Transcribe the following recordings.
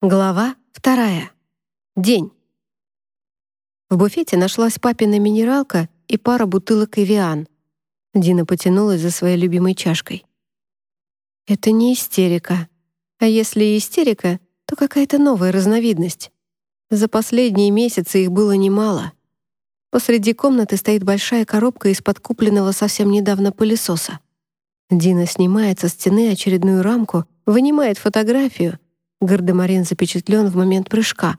Глава вторая. День. В буфете нашлась папина минералка и пара бутылок «Эвиан». Дина потянулась за своей любимой чашкой. Это не истерика. А если и истерика, то какая-то новая разновидность. За последние месяцы их было немало. Посреди комнаты стоит большая коробка из-под купленного совсем недавно пылесоса. Дина снимает со стены очередную рамку, вынимает фотографию — Гардемарин запечатлен в момент прыжка.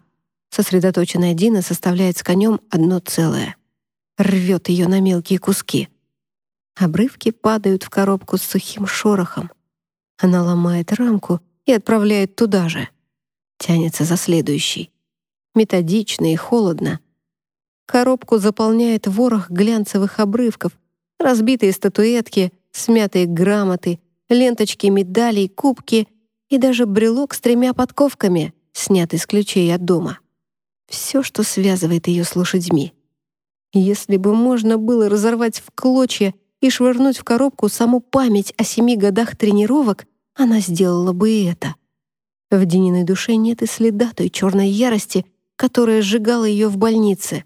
Сосредоточенная Дина составляет с конем одно целое. Рвет ее на мелкие куски. Обрывки падают в коробку с сухим шорохом. Она ломает рамку и отправляет туда же. Тянется за следующий. Методично и холодно. Коробку заполняет ворох глянцевых обрывков, разбитые статуэтки, смятые грамоты, ленточки медалей, кубки — и даже брелок с тремя подковками, снятый с ключей от дома. Все, что связывает ее с лошадьми. Если бы можно было разорвать в клочья и швырнуть в коробку саму память о семи годах тренировок, она сделала бы и это. В Дениной душе нет и следа той черной ярости, которая сжигала ее в больнице.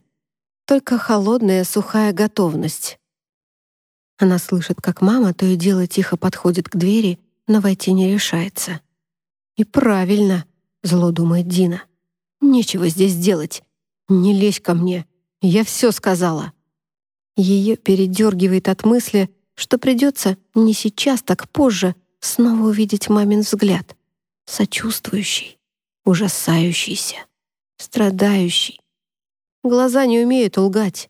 Только холодная, сухая готовность. Она слышит, как мама то и дело тихо подходит к двери, но войти не решается. «И правильно», — зло думает Дина. «Нечего здесь делать. Не лезь ко мне. Я все сказала». Ее передергивает от мысли, что придется не сейчас, так позже снова увидеть мамин взгляд. Сочувствующий, ужасающийся, страдающий. Глаза не умеют лгать.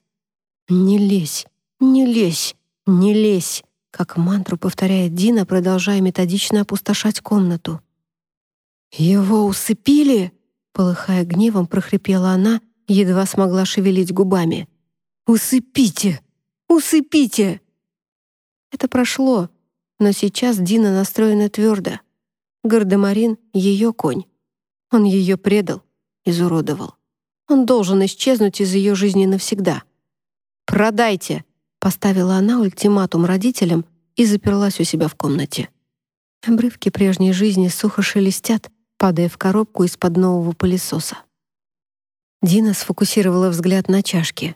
«Не лезь, не лезь, не лезь», как мантру повторяет Дина, продолжая методично опустошать комнату. «Его усыпили?» Полыхая гневом, прохрипела она, едва смогла шевелить губами. «Усыпите! Усыпите!» Это прошло, но сейчас Дина настроена твердо. Гардемарин — ее конь. Он ее предал, изуродовал. Он должен исчезнуть из ее жизни навсегда. «Продайте!» — поставила она ультиматум родителям и заперлась у себя в комнате. Обрывки прежней жизни сухо шелестят, падая в коробку из-под нового пылесоса. Дина сфокусировала взгляд на чашке.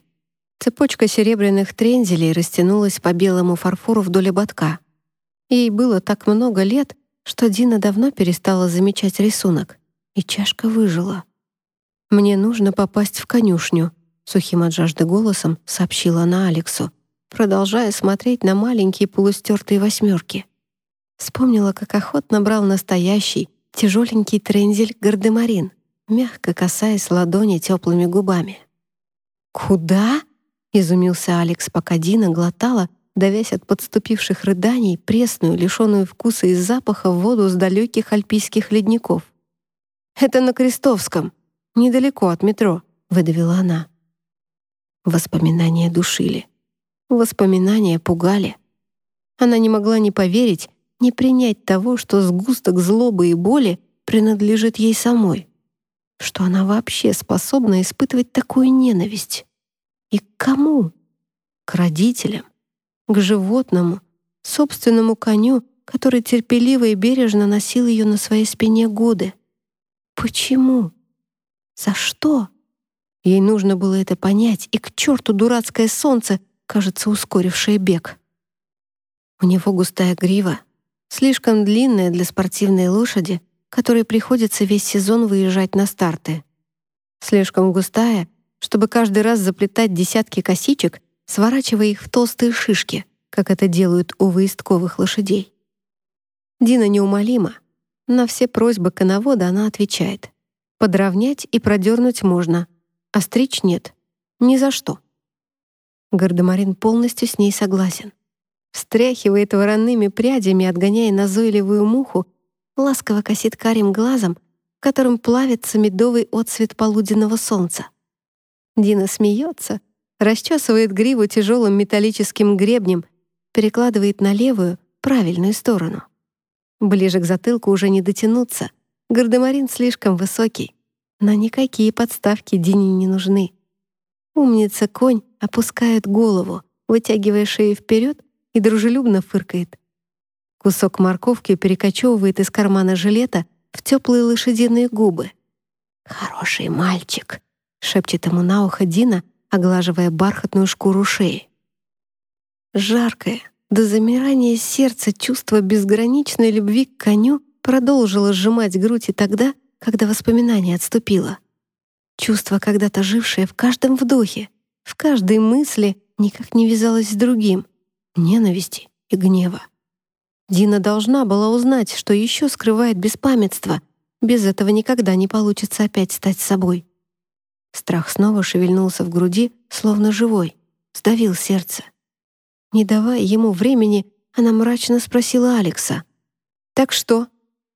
Цепочка серебряных трензелей растянулась по белому фарфору вдоль ободка. Ей было так много лет, что Дина давно перестала замечать рисунок, и чашка выжила. «Мне нужно попасть в конюшню», — сухим от жажды голосом сообщила она Алексу, продолжая смотреть на маленькие полустертые восьмерки. Вспомнила, как охотно брал настоящий, тяжеленький трензель гардемарин, мягко касаясь ладони теплыми губами. «Куда?» — изумился Алекс, пока Дина глотала, давясь от подступивших рыданий, пресную, лишенную вкуса и запаха воду с далеких альпийских ледников. «Это на Крестовском, недалеко от метро», — выдавила она. Воспоминания душили. Воспоминания пугали. Она не могла не поверить, не принять того, что сгусток злобы и боли принадлежит ей самой, что она вообще способна испытывать такую ненависть. И к кому? К родителям, к животному, собственному коню, который терпеливо и бережно носил ее на своей спине годы. Почему? За что? Ей нужно было это понять, и к черту дурацкое солнце, кажется, ускорившее бег. У него густая грива, слишком длинная для спортивной лошади, которой приходится весь сезон выезжать на старты. Слишком густая, чтобы каждый раз заплетать десятки косичек, сворачивая их в толстые шишки, как это делают у выездковых лошадей. Дина неумолима. На все просьбы коновода она отвечает. Подровнять и продернуть можно, а стричь нет. Ни за что. Гардемарин полностью с ней согласен встряхивает воронными прядями, отгоняя назойливую муху, ласково косит карим глазом, которым плавится медовый отсвет полуденного солнца. Дина смеется, расчесывает гриву тяжелым металлическим гребнем, перекладывает на левую, правильную сторону. Ближе к затылку уже не дотянуться. Гардемарин слишком высокий. Но никакие подставки Дине не нужны. Умница-конь опускает голову, вытягивая шею вперед и дружелюбно фыркает. Кусок морковки перекочевывает из кармана жилета в теплые лошадиные губы, «Хороший мальчик», — шепчет ему на ухо Дина, оглаживая бархатную шкуру шеи. Жаркое, до замирания сердца чувство безграничной любви к коню продолжило сжимать грудь и тогда, когда воспоминание отступило. Чувство, когда-то жившее в каждом вдохе, в каждой мысли, никак не вязалось с другим — ненависти и гнева. Дина должна была узнать, что еще скрывает беспамятство. Без этого никогда не получится опять стать собой. Страх снова шевельнулся в груди, словно живой, сдавил сердце. Не давая ему времени, она мрачно спросила Алекса. «Так что,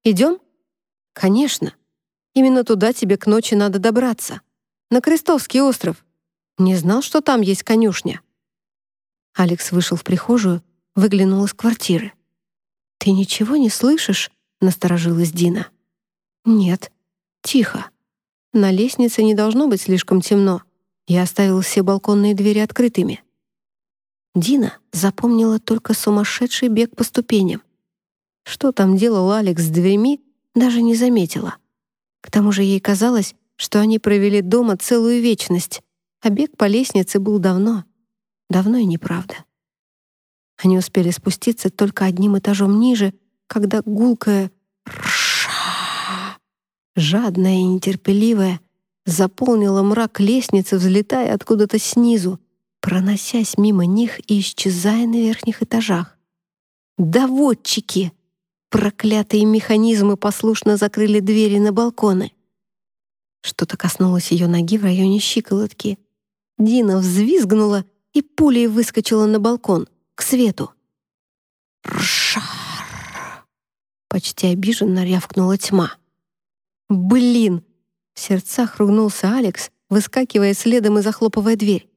идем?» «Конечно. Именно туда тебе к ночи надо добраться. На Крестовский остров. Не знал, что там есть конюшня». Алекс вышел в прихожую, выглянул из квартиры. «Ты ничего не слышишь?» — насторожилась Дина. «Нет. Тихо. На лестнице не должно быть слишком темно. Я оставил все балконные двери открытыми». Дина запомнила только сумасшедший бег по ступеням. Что там делал Алекс с дверьми, даже не заметила. К тому же ей казалось, что они провели дома целую вечность, а бег по лестнице был давно. Давно и неправда. Они успели спуститься только одним этажом ниже, когда гулкая «рша», жадная и нетерпеливая, заполнила мрак лестницы, взлетая откуда-то снизу, проносясь мимо них и исчезая на верхних этажах. «Доводчики!» Проклятые механизмы послушно закрыли двери на балконы. Что-то коснулось ее ноги в районе щиколотки. Дина взвизгнула и пулей выскочила на балкон, к свету. «Ршар!» Почти обиженно рявкнула тьма. «Блин!» В сердцах ругнулся Алекс, выскакивая следом и захлопывая дверь.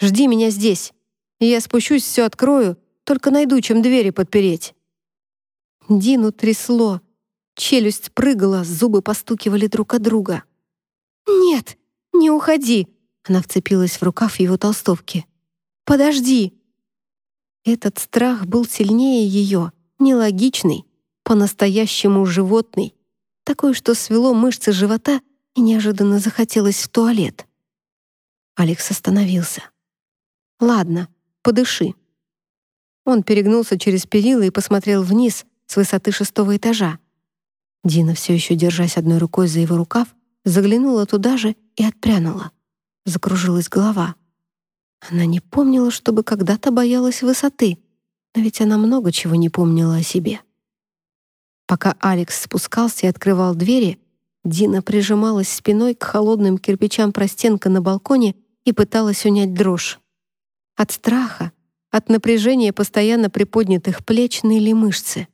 «Жди меня здесь. Я спущусь, все открою, только найду, чем двери подпереть». Дину трясло. Челюсть прыгала, зубы постукивали друг от друга. «Нет, не уходи!» Она вцепилась в рукав его толстовки. «Подожди!» Этот страх был сильнее ее, нелогичный, по-настоящему животный, такой, что свело мышцы живота и неожиданно захотелось в туалет. Алекс остановился. «Ладно, подыши». Он перегнулся через перила и посмотрел вниз, с высоты шестого этажа. Дина, все еще держась одной рукой за его рукав, заглянула туда же и отпрянула. Закружилась голова. Она не помнила, чтобы когда-то боялась высоты, но ведь она много чего не помнила о себе. Пока Алекс спускался и открывал двери, Дина прижималась спиной к холодным кирпичам простенка на балконе и пыталась унять дрожь. От страха, от напряжения постоянно приподнятых плеч ныли мышцы.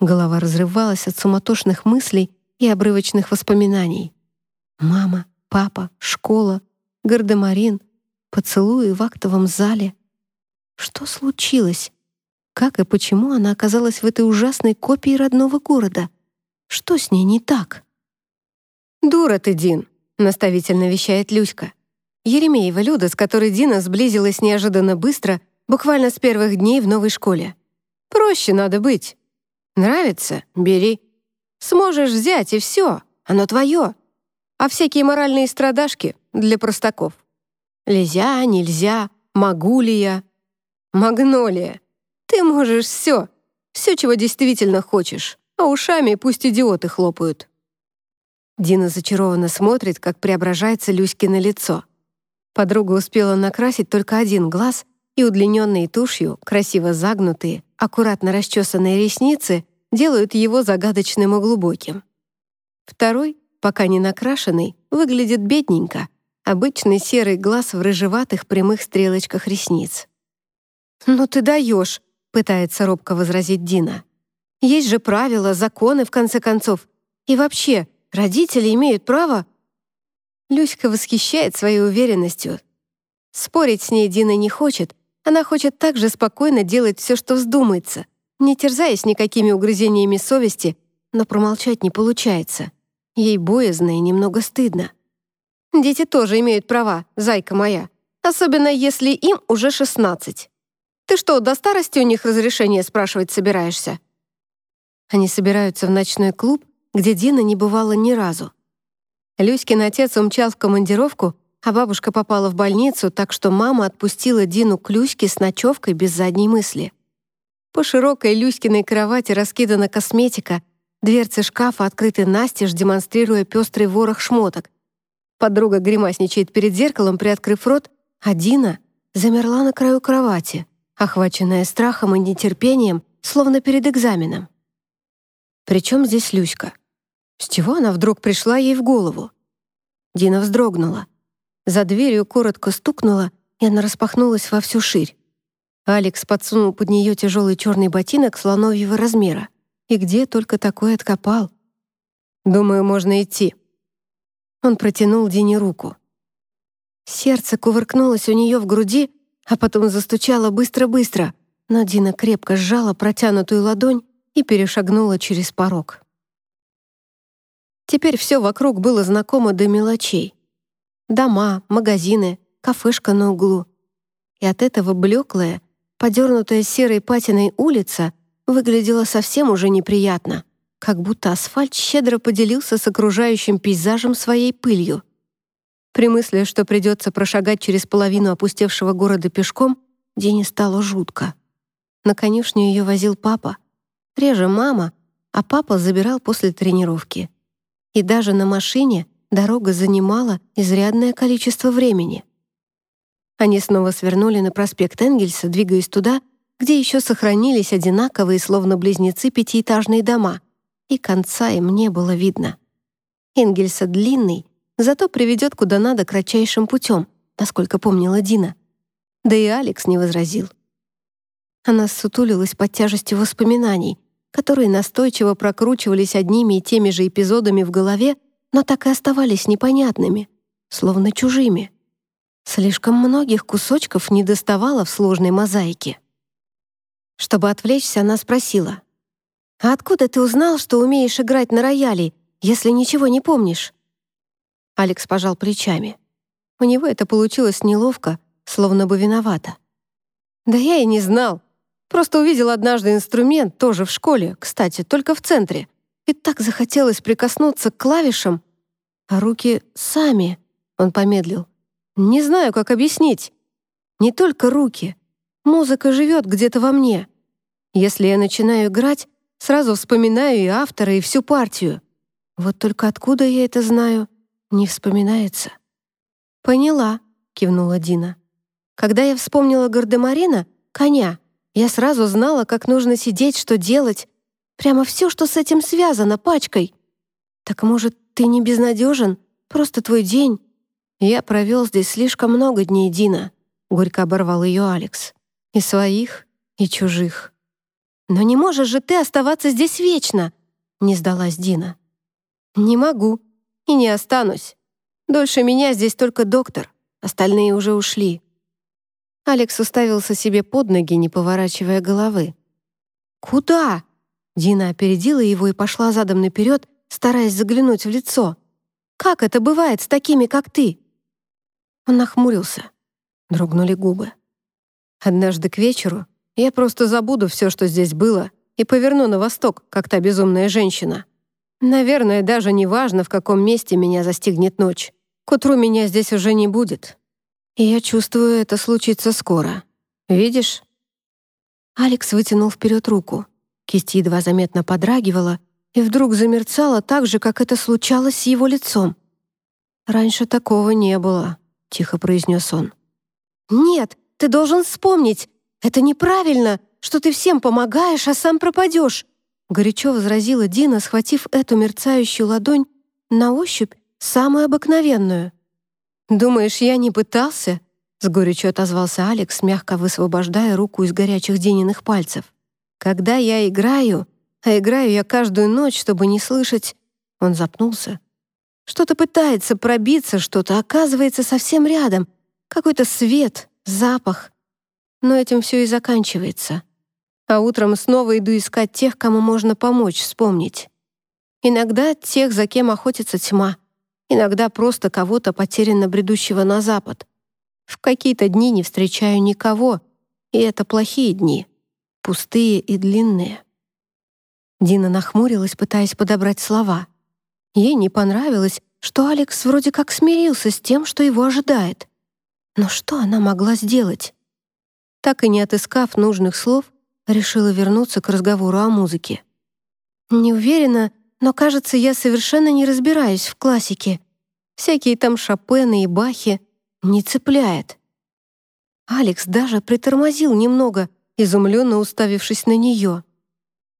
Голова разрывалась от суматошных мыслей и обрывочных воспоминаний. Мама, папа, школа, гардемарин, поцелуи в актовом зале. Что случилось? Как и почему она оказалась в этой ужасной копии родного города? Что с ней не так? «Дура ты, Дин», — наставительно вещает Люська. Еремеева Люда, с которой Дина сблизилась неожиданно быстро, буквально с первых дней в новой школе. «Проще надо быть. Нравится? Бери. Сможешь взять, и все. Оно твое. А всякие моральные страдашки для простаков. Лезя, нельзя, могу ли я? Магнолия. Ты можешь все. Все, чего действительно хочешь. А ушами пусть идиоты хлопают. Дина зачарованно смотрит, как преображается Люськино лицо. Подруга успела накрасить только один глаз, и удлиненные тушью, красиво загнутые, аккуратно расчесанные ресницы делают его загадочным и глубоким. Второй, пока не накрашенный, выглядит бедненько, обычный серый глаз в рыжеватых прямых стрелочках ресниц. «Ну ты даешь», — пытается робко возразить Дина. «Есть же правила, законы, в конце концов. И вообще, родители имеют право...» Люська восхищает своей уверенностью. Спорить с ней Дина не хочет, она хочет также спокойно делать все, что вздумается, не терзаясь никакими угрызениями совести, но промолчать не получается. Ей боязно и немного стыдно. Дети тоже имеют права, зайка моя, особенно если им уже 16. Ты что, до старости у них разрешение спрашивать собираешься? Они собираются в ночной клуб, где Дина не бывала ни разу. Люськин отец умчал в командировку, а бабушка попала в больницу, так что мама отпустила Дину к Люське с ночевкой без задней мысли. По широкой Люськиной кровати раскидана косметика, дверцы шкафа открыты настежь, демонстрируя пестрый ворох шмоток. Подруга гримасничает перед зеркалом, приоткрыв рот, а Дина замерла на краю кровати, охваченная страхом и нетерпением, словно перед экзаменом. Причем здесь Люська? С чего она вдруг пришла ей в голову? Дина вздрогнула. За дверью коротко стукнула, и она распахнулась во всю ширь. Алекс подсунул под нее тяжелый черный ботинок слоновьего размера. И где только такой откопал? «Думаю, можно идти». Он протянул Дине руку. Сердце кувыркнулось у нее в груди, а потом застучало быстро-быстро, но Дина крепко сжала протянутую ладонь и перешагнула через порог. Теперь все вокруг было знакомо до мелочей. Дома, магазины, кафешка на углу. И от этого блеклая, подернутая серой патиной улица выглядела совсем уже неприятно, как будто асфальт щедро поделился с окружающим пейзажем своей пылью. При мысли, что придется прошагать через половину опустевшего города пешком, Дене стало жутко. На конюшню ее возил папа. Реже мама, а папа забирал после тренировки. И даже на машине дорога занимала изрядное количество времени. Они снова свернули на проспект Энгельса, двигаясь туда, где еще сохранились одинаковые, словно близнецы, пятиэтажные дома, и конца им не было видно. Энгельса длинный, зато приведет куда надо кратчайшим путем, насколько помнила Дина. Да и Алекс не возразил. Она ссутулилась под тяжестью воспоминаний, которые настойчиво прокручивались одними и теми же эпизодами в голове, но так и оставались непонятными, словно чужими. Слишком многих кусочков не доставало в сложной мозаике. Чтобы отвлечься, она спросила, «А откуда ты узнал, что умеешь играть на рояле, если ничего не помнишь?» Алекс пожал плечами. У него это получилось неловко, словно бы виновата. «Да я и не знал. Просто увидел однажды инструмент, тоже в школе, кстати, только в центре. И так захотелось прикоснуться к клавишам. А руки сами, он помедлил. Не знаю, как объяснить. Не только руки. Музыка живет где-то во мне. Если я начинаю играть, сразу вспоминаю и автора, и всю партию. Вот только откуда я это знаю, не вспоминается. «Поняла», — кивнула Дина. «Когда я вспомнила Гардемарина, коня, я сразу знала, как нужно сидеть, что делать. Прямо все, что с этим связано, пачкой. Так, может, ты не безнадежен? Просто твой день. Я провел здесь слишком много дней, Дина. Горько оборвал ее Алекс. И своих, и чужих. Но не можешь же ты оставаться здесь вечно, не сдалась Дина. Не могу. И не останусь. Дольше меня здесь только доктор. Остальные уже ушли. Алекс уставился себе под ноги, не поворачивая головы. «Куда?» Дина опередила его и пошла задом наперед, стараясь заглянуть в лицо. «Как это бывает с такими, как ты?» Он нахмурился. Дрогнули губы. «Однажды к вечеру я просто забуду все, что здесь было, и поверну на восток, как та безумная женщина. Наверное, даже не важно, в каком месте меня застигнет ночь. К утру меня здесь уже не будет. И я чувствую, это случится скоро. Видишь?» Алекс вытянул вперед руку. Кисть едва заметно подрагивала и вдруг замерцала так же, как это случалось с его лицом. «Раньше такого не было», — тихо произнес он. «Нет, ты должен вспомнить. Это неправильно, что ты всем помогаешь, а сам пропадешь», — горячо возразила Дина, схватив эту мерцающую ладонь на ощупь самую обыкновенную. «Думаешь, я не пытался?» — с горечью отозвался Алекс, мягко высвобождая руку из горячих Дениных пальцев. «Когда я играю, а играю я каждую ночь, чтобы не слышать...» Он запнулся. «Что-то пытается пробиться, что-то оказывается совсем рядом. Какой-то свет, запах. Но этим все и заканчивается. А утром снова иду искать тех, кому можно помочь вспомнить. Иногда тех, за кем охотится тьма иногда просто кого-то потерянно бредущего на запад. В какие-то дни не встречаю никого, и это плохие дни, пустые и длинные. Дина нахмурилась, пытаясь подобрать слова. Ей не понравилось, что Алекс вроде как смирился с тем, что его ожидает. Но что она могла сделать? Так и не отыскав нужных слов, решила вернуться к разговору о музыке. «Не уверена, но, кажется, я совершенно не разбираюсь в классике. Всякие там Шопены и Бахи не цепляет». Алекс даже притормозил немного, изумленно уставившись на нее.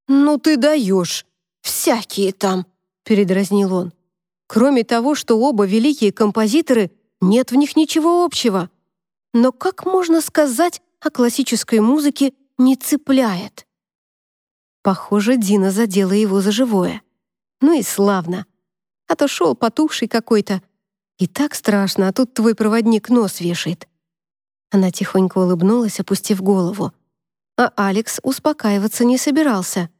«Ну ты даешь! Всякие там!» — передразнил он. «Кроме того, что оба великие композиторы, нет в них ничего общего. Но как можно сказать о классической музыке «не цепляет»?» Похоже, Дина задела его за живое. Ну и славно. А то шел потухший какой-то. И так страшно, а тут твой проводник нос вешает. Она тихонько улыбнулась, опустив голову. А Алекс успокаиваться не собирался.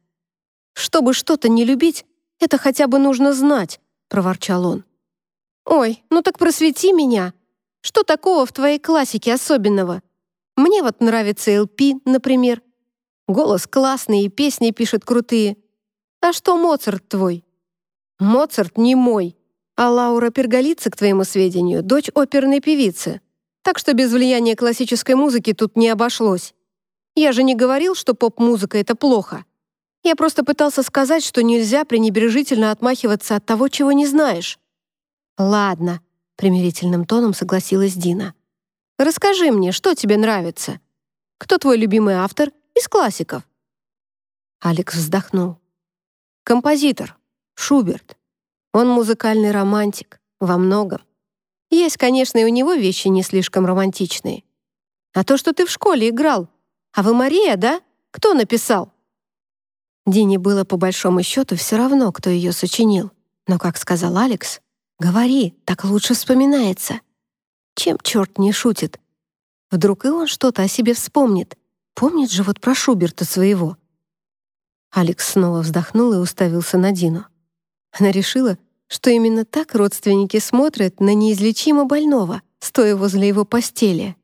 «Чтобы что-то не любить, это хотя бы нужно знать», — проворчал он. «Ой, ну так просвети меня. Что такого в твоей классике особенного? Мне вот нравится ЛП, например. Голос классный и песни пишет крутые. А что Моцарт твой?» «Моцарт не мой, а Лаура Перголица, к твоему сведению, дочь оперной певицы. Так что без влияния классической музыки тут не обошлось. Я же не говорил, что поп-музыка — это плохо. Я просто пытался сказать, что нельзя пренебрежительно отмахиваться от того, чего не знаешь». «Ладно», — примирительным тоном согласилась Дина. «Расскажи мне, что тебе нравится? Кто твой любимый автор из классиков?» Алекс вздохнул. «Композитор. Шуберт. Он музыкальный романтик. Во многом. Есть, конечно, и у него вещи не слишком романтичные. А то, что ты в школе играл. А вы Мария, да? Кто написал?» Дине было по большому счету все равно, кто ее сочинил. Но, как сказал Алекс, «Говори, так лучше вспоминается». Чем черт не шутит? Вдруг и он что-то о себе вспомнит. Помнит же вот про Шуберта своего. Алекс снова вздохнул и уставился на Дину. Она решила, что именно так родственники смотрят на неизлечимо больного, стоя возле его постели.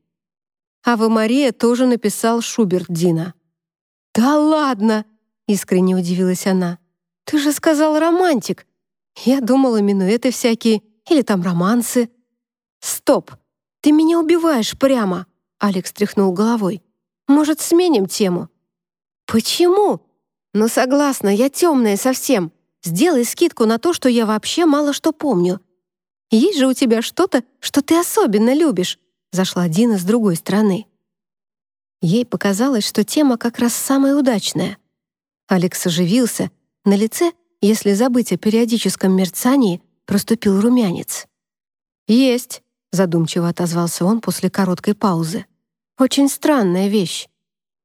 Ава Мария тоже написал Шуберт Дина. «Да ладно!» — искренне удивилась она. «Ты же сказал романтик. Я думала, минуэты всякие или там романсы». «Стоп! Ты меня убиваешь прямо!» Алекс тряхнул головой. «Может, сменим тему?» «Почему?» «Ну, согласна, я темная совсем. Сделай скидку на то, что я вообще мало что помню. Есть же у тебя что-то, что ты особенно любишь», зашла Дина с другой стороны. Ей показалось, что тема как раз самая удачная. Алекс оживился, на лице, если забыть о периодическом мерцании, проступил румянец. «Есть», — задумчиво отозвался он после короткой паузы. «Очень странная вещь.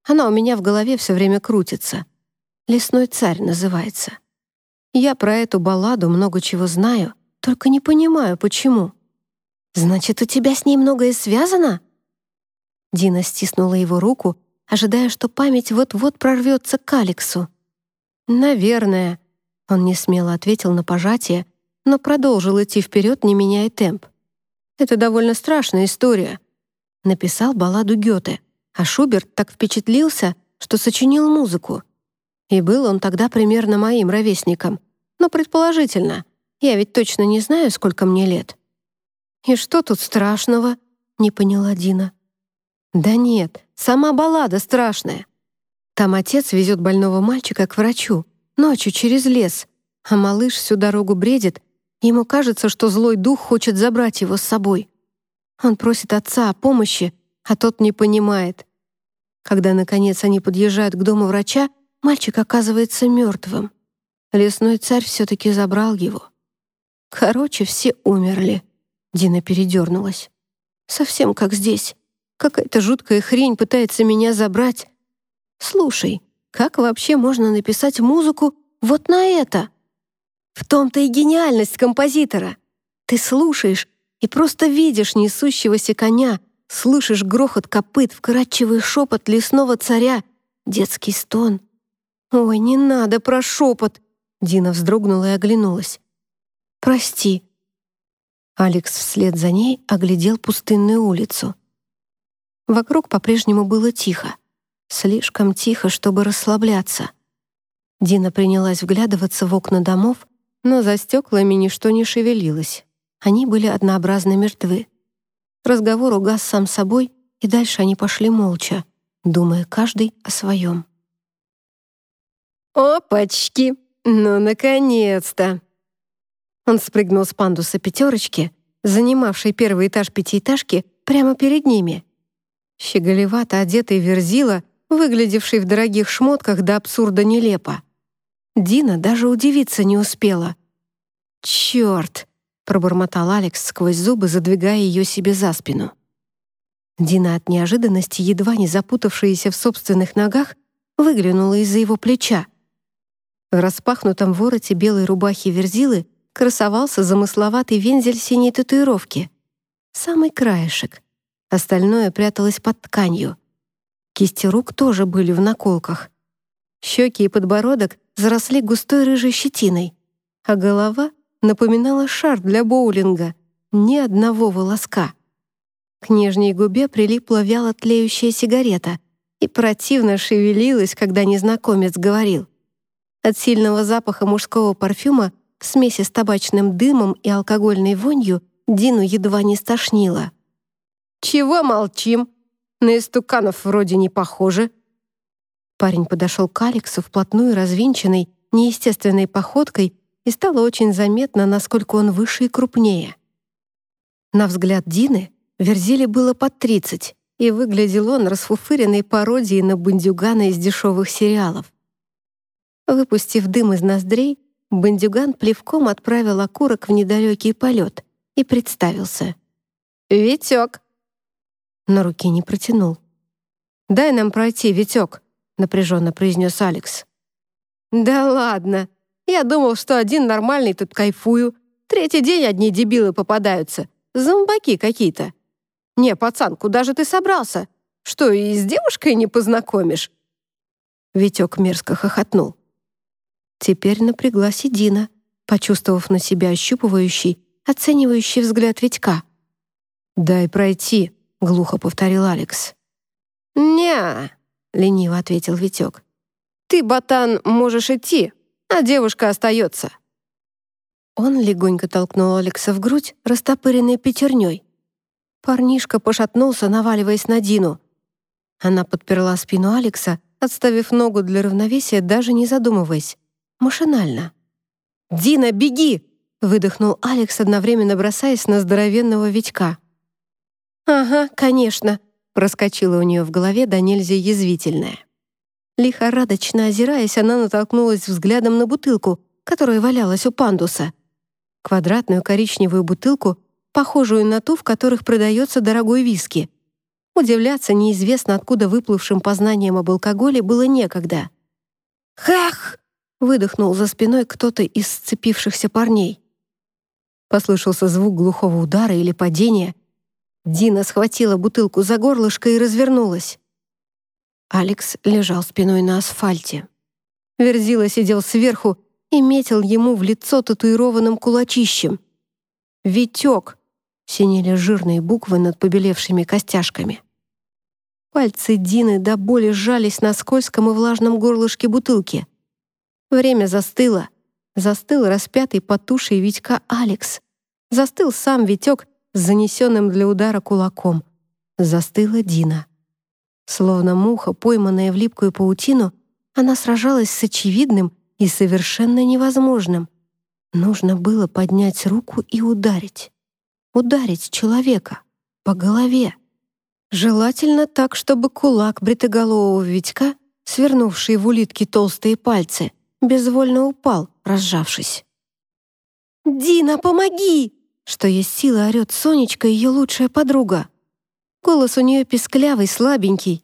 Она у меня в голове все время крутится. «Лесной царь» называется. Я про эту балладу много чего знаю, только не понимаю, почему. Значит, у тебя с ней многое связано? Дина стиснула его руку, ожидая, что память вот-вот прорвется к Алексу. «Наверное», — он не смело ответил на пожатие, но продолжил идти вперед, не меняя темп. «Это довольно страшная история», — написал балладу Гёте, а Шуберт так впечатлился, что сочинил музыку. И был он тогда примерно моим ровесником, но предположительно, я ведь точно не знаю, сколько мне лет. «И что тут страшного?» — не поняла Дина. «Да нет, сама баллада страшная. Там отец везет больного мальчика к врачу, ночью через лес, а малыш всю дорогу бредит, ему кажется, что злой дух хочет забрать его с собой. Он просит отца о помощи, а тот не понимает. Когда, наконец, они подъезжают к дому врача, мальчик оказывается мертвым. Лесной царь все-таки забрал его. Короче, все умерли. Дина передернулась. «Совсем как здесь. Какая-то жуткая хрень пытается меня забрать. Слушай, как вообще можно написать музыку вот на это? В том-то и гениальность композитора. Ты слушаешь и просто видишь несущегося коня, слышишь грохот копыт, вкрадчивый шепот лесного царя, детский стон. Ой, не надо про шепот. Дина вздрогнула и оглянулась. «Прости». Алекс вслед за ней оглядел пустынную улицу. Вокруг по-прежнему было тихо. Слишком тихо, чтобы расслабляться. Дина принялась вглядываться в окна домов, но за стеклами ничто не шевелилось. Они были однообразно мертвы. Разговор угас сам собой, и дальше они пошли молча, думая каждый о своем. «Опачки! Ну, наконец-то!» Он спрыгнул с пандуса пятерочки, занимавшей первый этаж пятиэтажки, прямо перед ними. Щеголевато одетый верзила, выглядевший в дорогих шмотках до абсурда нелепо. Дина даже удивиться не успела. «Чёрт!» — пробормотал Алекс сквозь зубы, задвигая ее себе за спину. Дина от неожиданности, едва не запутавшаяся в собственных ногах, выглянула из-за его плеча. В распахнутом вороте белой рубахи Верзилы красовался замысловатый вензель синей татуировки. Самый краешек. Остальное пряталось под тканью. Кисти рук тоже были в наколках. Щеки и подбородок заросли густой рыжей щетиной, а голова напоминала шар для боулинга, ни одного волоска. К нижней губе прилипла вяло тлеющая сигарета и противно шевелилась, когда незнакомец говорил. От сильного запаха мужского парфюма в смеси с табачным дымом и алкогольной вонью Дину едва не стошнило. «Чего молчим? На истуканов вроде не похоже». Парень подошел к Алексу вплотную развинченной, неестественной походкой и стало очень заметно, насколько он выше и крупнее. На взгляд Дины Верзиле было под 30, и выглядел он расфуфыренной пародией на бандюгана из дешевых сериалов. Выпустив дым из ноздрей, бандюган плевком отправил окурок в недалекий полет и представился. «Витек!» На руки не протянул. «Дай нам пройти, Витек!» — напряженно произнес Алекс. «Да ладно! Я думал, что один нормальный тут кайфую. Третий день одни дебилы попадаются. Зомбаки какие-то. Не, пацан, куда же ты собрался? Что, и с девушкой не познакомишь?» Витек мерзко хохотнул. Теперь напряглась и Дина, почувствовав на себя ощупывающий, оценивающий взгляд Витька. «Дай пройти», — глухо повторил Алекс. «Не-а», лениво ответил Витек. «Ты, ботан, можешь идти, а девушка остается». Он легонько толкнул Алекса в грудь, растопыренной пятерней. Парнишка пошатнулся, наваливаясь на Дину. Она подперла спину Алекса, отставив ногу для равновесия, даже не задумываясь. Машинально. «Дина, беги!» — выдохнул Алекс, одновременно бросаясь на здоровенного Витька. «Ага, конечно», — проскочила у нее в голове да нельзя язвительная. Лихорадочно озираясь, она натолкнулась взглядом на бутылку, которая валялась у пандуса. Квадратную коричневую бутылку, похожую на ту, в которых продается дорогой виски. Удивляться неизвестно откуда выплывшим познанием об алкоголе было некогда. «Хах!» — выдохнул за спиной кто-то из сцепившихся парней. Послышался звук глухого удара или падения. Дина схватила бутылку за горлышко и развернулась. Алекс лежал спиной на асфальте. Верзила сидел сверху и метил ему в лицо татуированным кулачищем. «Витек!» — синели жирные буквы над побелевшими костяшками. Пальцы Дины до боли сжались на скользком и влажном горлышке бутылки. Время застыло. Застыл распятый под тушей Витька Алекс. Застыл сам Витек занесенным для удара кулаком. Застыла Дина. Словно муха, пойманная в липкую паутину, она сражалась с очевидным и совершенно невозможным. Нужно было поднять руку и ударить. Ударить человека по голове. Желательно так, чтобы кулак бритоголового Витька, свернувший в улитки толстые пальцы, безвольно упал, разжавшись. «Дина, помоги!» Что есть сила, орёт Сонечка, ее лучшая подруга. Голос у нее песклявый, слабенький.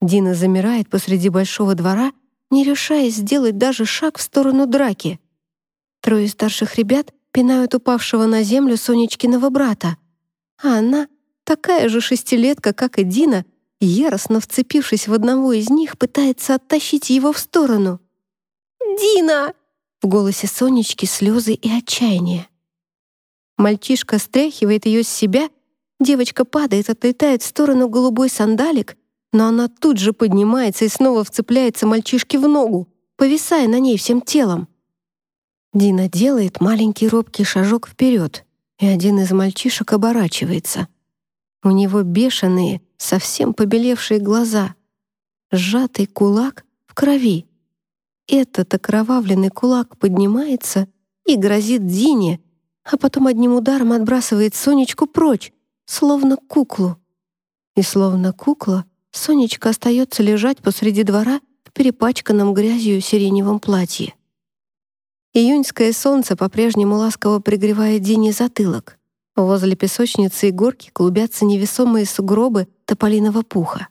Дина замирает посреди большого двора, не решаясь сделать даже шаг в сторону драки. Трое старших ребят пинают упавшего на землю Сонечкиного брата. А она, такая же шестилетка, как и Дина, яростно вцепившись в одного из них, пытается оттащить его в сторону. «Дина!» В голосе Сонечки слезы и отчаяние. Мальчишка стряхивает ее с себя Девочка падает, отлетает в сторону голубой сандалик, но она тут же поднимается и снова вцепляется мальчишке в ногу, повисая на ней всем телом. Дина делает маленький робкий шажок вперед, и один из мальчишек оборачивается. У него бешеные, совсем побелевшие глаза, сжатый кулак в крови. Этот окровавленный кулак поднимается и грозит Дине, а потом одним ударом отбрасывает Сонечку прочь, словно куклу. И словно кукла, Сонечка остается лежать посреди двора в перепачканном грязью сиреневом платье. Июньское солнце по-прежнему ласково пригревает Дине затылок. Возле песочницы и горки клубятся невесомые сугробы тополиного пуха.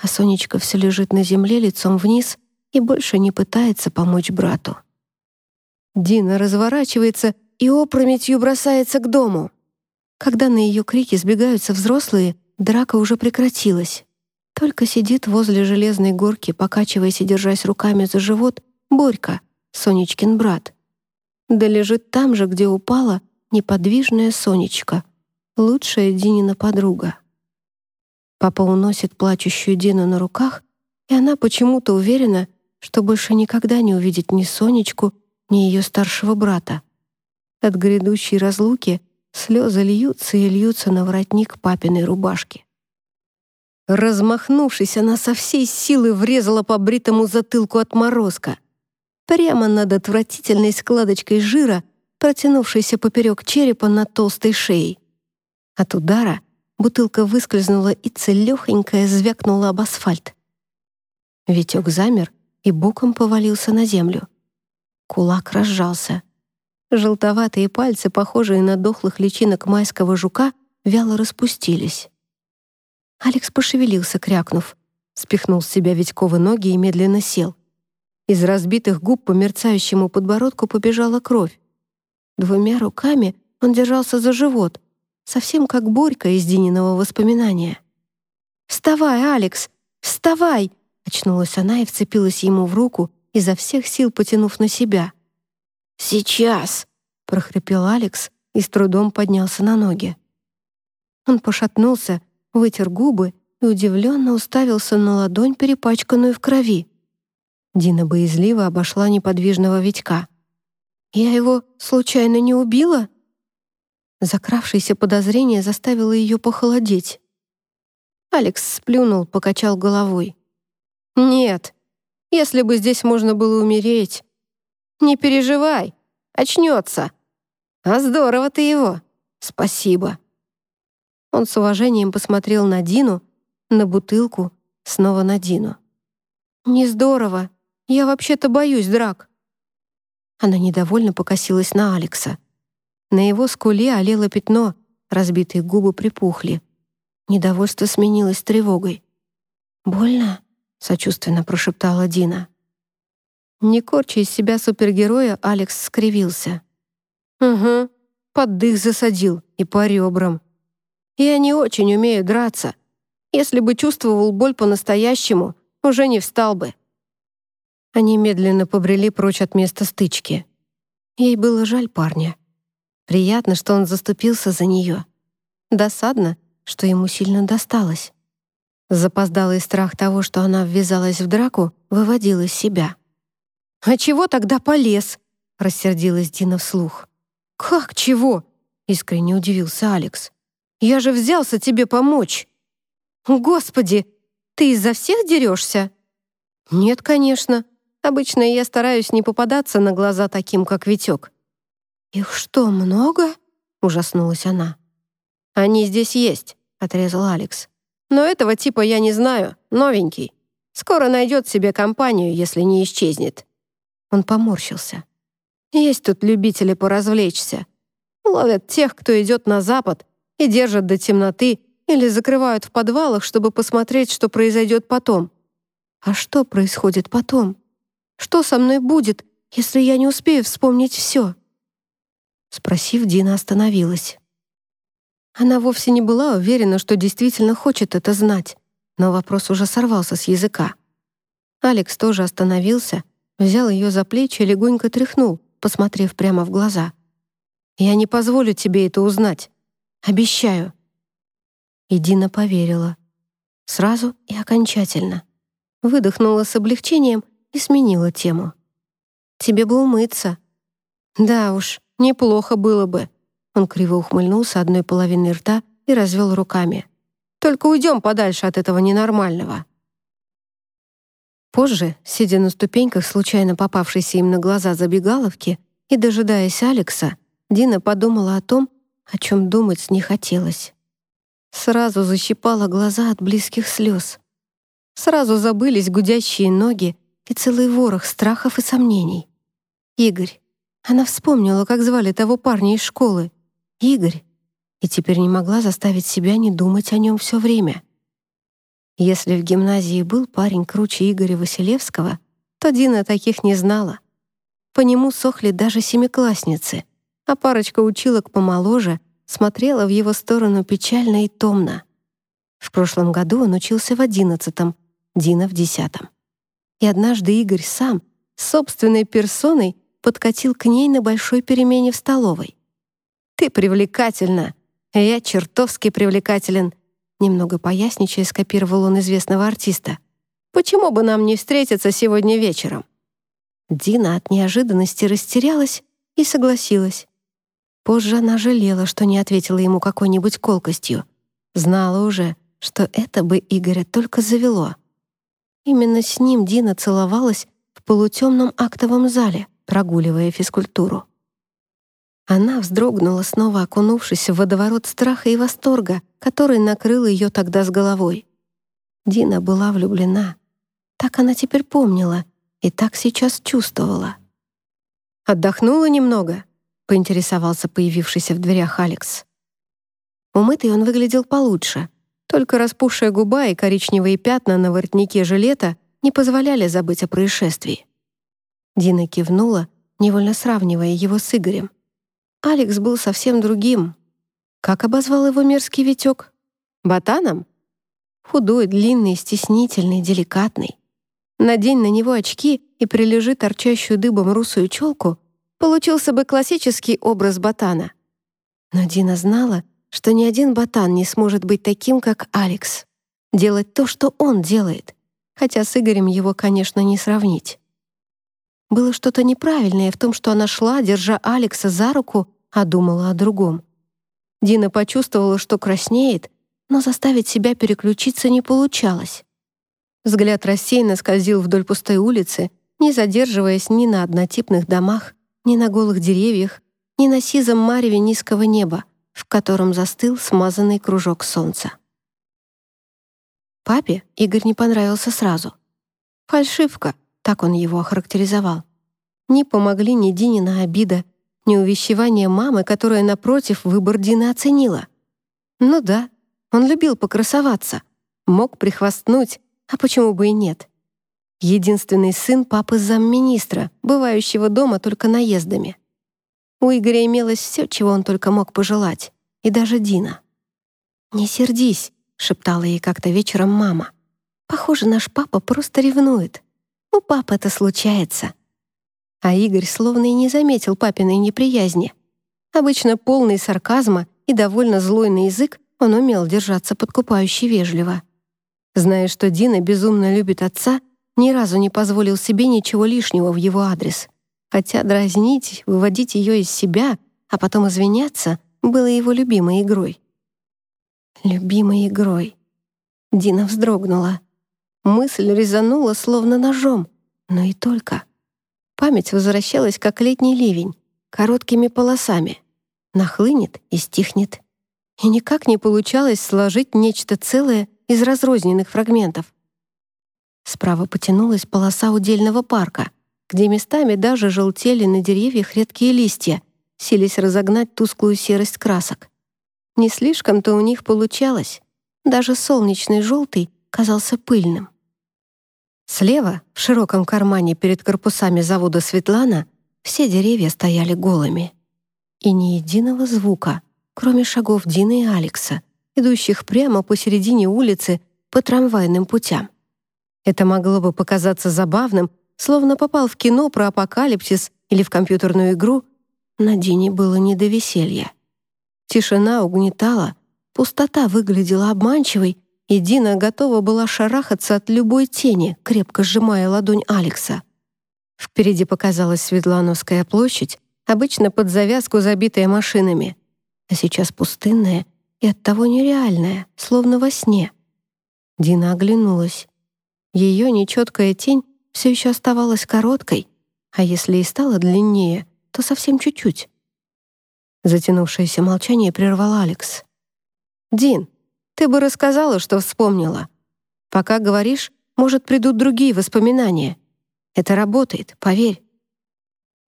А Сонечка все лежит на земле лицом вниз и больше не пытается помочь брату. Дина разворачивается и опрометью бросается к дому. Когда на ее крики сбегаются взрослые, драка уже прекратилась. Только сидит возле железной горки, покачиваясь и держась руками за живот, Борька, Сонечкин брат. Да лежит там же, где упала неподвижная Сонечка, лучшая Динина подруга. Папа уносит плачущую Дину на руках, и она почему-то уверена, что больше никогда не увидит ни Сонечку, ни ее старшего брата. От грядущей разлуки слезы льются и льются на воротник папиной рубашки. Размахнувшись, она со всей силы врезала по бритому затылку отморозка. Прямо над отвратительной складочкой жира, протянувшейся поперек черепа на толстой шее. От удара бутылка выскользнула и целехонькая звякнула об асфальт. Витек замер и боком повалился на землю. Кулак разжался. Желтоватые пальцы, похожие на дохлых личинок майского жука, вяло распустились. Алекс пошевелился, крякнув. Спихнул с себя Витьковы ноги и медленно сел. Из разбитых губ по мерцающему подбородку побежала кровь. Двумя руками он держался за живот, совсем как Борька из Дининого воспоминания. «Вставай, Алекс! Вставай!» Очнулась она и вцепилась ему в руку, изо всех сил потянув на себя. «Сейчас!» — прохрипел Алекс и с трудом поднялся на ноги. Он пошатнулся, вытер губы и удивленно уставился на ладонь, перепачканную в крови. Дина боязливо обошла неподвижного Витька. «Я его случайно не убила?» Закравшееся подозрение заставило ее похолодеть. Алекс сплюнул, покачал головой. «Нет, если бы здесь можно было умереть. Не переживай, очнется. А здорово ты его. Спасибо». Он с уважением посмотрел на Дину, на бутылку, снова на Дину. «Не здорово. Я вообще-то боюсь драк». Она недовольно покосилась на Алекса. На его скуле олело пятно, разбитые губы припухли. Недовольство сменилось тревогой. «Больно?» — сочувственно прошептала Дина. Не корча из себя супергероя, Алекс скривился. «Угу, под дых засадил и по ребрам. Я не очень умею драться. Если бы чувствовал боль по-настоящему, уже не встал бы». Они медленно побрели прочь от места стычки. Ей было жаль парня. Приятно, что он заступился за нее. Досадно, что ему сильно досталось. Запоздалый страх того, что она ввязалась в драку, выводил из себя. «А чего тогда полез?» — рассердилась Дина вслух. «Как чего?» — искренне удивился Алекс. Я же взялся тебе помочь». «Господи, ты изо всех дерешься?» «Нет, конечно. Обычно я стараюсь не попадаться на глаза таким, как Витек». «Их что, много?» — ужаснулась она. «Они здесь есть», — отрезал Алекс. «Но этого типа я не знаю, новенький. Скоро найдет себе компанию, если не исчезнет». Он поморщился. «Есть тут любители поразвлечься. Ловят тех, кто идет на запад, и держат до темноты или закрывают в подвалах, чтобы посмотреть, что произойдет потом. А что происходит потом? Что со мной будет, если я не успею вспомнить все? Спросив, Дина остановилась. Она вовсе не была уверена, что действительно хочет это знать, но вопрос уже сорвался с языка. Алекс тоже остановился, взял ее за плечи и легонько тряхнул, посмотрев прямо в глаза. «Я не позволю тебе это узнать. Обещаю». И Дина поверила. Сразу и окончательно. Выдохнула с облегчением и сменила тему. «Тебе бы умыться». «Да уж, неплохо было бы. Он криво ухмыльнулся одной половиной рта и развел руками. «Только уйдем подальше от этого ненормального». Позже, сидя на ступеньках случайно попавшейся им на глаза забегаловки и дожидаясь Алекса, Дина подумала о том, о чем думать не хотелось. Сразу защипала глаза от близких слез. Сразу забылись гудящие ноги и целый ворох страхов и сомнений. Игорь. Она вспомнила, как звали того парня из школы. Игорь. И теперь не могла заставить себя не думать о нем все время. Если в гимназии был парень круче Игоря Василевского, то Дина таких не знала. По нему сохли даже семиклассницы, а парочка училок помоложе смотрела в его сторону печально и томно. В прошлом году он учился в одиннадцатом, Дина в десятом. И однажды Игорь сам, собственной персоной, подкатил к ней на большой перемене в столовой. «Ты привлекательна, я чертовски привлекателен», немного поясничая, скопировал он известного артиста. «Почему бы нам не встретиться сегодня вечером?» Дина от неожиданности растерялась и согласилась. Позже она жалела, что не ответила ему какой-нибудь колкостью. Знала уже, что это бы Игоря только завело. Именно с ним Дина целовалась в полутемном актовом зале, прогуливая физкультуру. Она вздрогнула, снова окунувшись в водоворот страха и восторга, который накрыл ее тогда с головой. Дина была влюблена. Так она теперь помнила и так сейчас чувствовала. «Отдохнула немного?» — поинтересовался появившийся в дверях Алекс. Умытый он выглядел получше, только распухшая губа и коричневые пятна на воротнике жилета не позволяли забыть о происшествии. Дина кивнула, невольно сравнивая его с Игорем. Алекс был совсем другим. Как обозвал его мерзкий Витек? Ботаном? Худой, длинный, стеснительный, деликатный. Надень на него очки и прилежи торчащую дыбом русую челку, получился бы классический образ ботана. Но Дина знала, что ни один ботан не сможет быть таким, как Алекс. Делать то, что он делает. Хотя с Игорем его, конечно, не сравнить. Было что-то неправильное в том, что она шла, держа Алекса за руку, а думала о другом. Дина почувствовала, что краснеет, но заставить себя переключиться не получалось. Взгляд рассеянно скользил вдоль пустой улицы, не задерживаясь ни на однотипных домах, ни на голых деревьях, ни на сизом мареве низкого неба — в котором застыл смазанный кружок солнца. Папе Игорь не понравился сразу. «Фальшивка», так он его охарактеризовал. Не помогли ни Динина обида, ни увещевание мамы, которая, напротив, выбор Дины оценила. Ну да, он любил покрасоваться, мог прихвастнуть, а почему бы и нет. Единственный сын папы замминистра, бывающего дома только наездами. У Игоря имелось все, чего он только мог пожелать, и даже Дина. «Не сердись», — шептала ей как-то вечером мама. «Похоже, наш папа просто ревнует. У папы это случается». А Игорь словно и не заметил папиной неприязни. Обычно полный сарказма и довольно злой на язык, он умел держаться подкупающе вежливо. Зная, что Дина безумно любит отца, ни разу не позволил себе ничего лишнего в его адрес — хотя дразнить, выводить ее из себя, а потом извиняться было его любимой игрой. Любимой игрой. Дина вздрогнула. Мысль резанула словно ножом, но и только. Память возвращалась, как летний ливень, короткими полосами. Нахлынет и стихнет. И никак не получалось сложить нечто целое из разрозненных фрагментов. Справа потянулась полоса удельного парка, где местами даже желтели на деревьях редкие листья, сились разогнать тусклую серость красок. Не слишком-то у них получалось. Даже солнечный желтый казался пыльным. Слева, в широком кармане перед корпусами завода «Светлана», все деревья стояли голыми. И ни единого звука, кроме шагов Дины и Алекса, идущих прямо посередине улицы по трамвайным путям. Это могло бы показаться забавным, словно попал в кино про апокалипсис или в компьютерную игру, на Дине было не до веселья. Тишина угнетала, пустота выглядела обманчивой, и Дина готова была шарахаться от любой тени, крепко сжимая ладонь Алекса. Впереди показалась Светлановская площадь, обычно под завязку забитая машинами. а сейчас пустынное и оттого нереальное, словно во сне. Дина оглянулась. Ее нечеткая тень все еще оставалась короткой, а если и стала длиннее, то совсем чуть-чуть. Затянувшееся молчание прервал Алекс. «Дин, ты бы рассказала, что вспомнила. Пока говоришь, может, придут другие воспоминания. Это работает, поверь».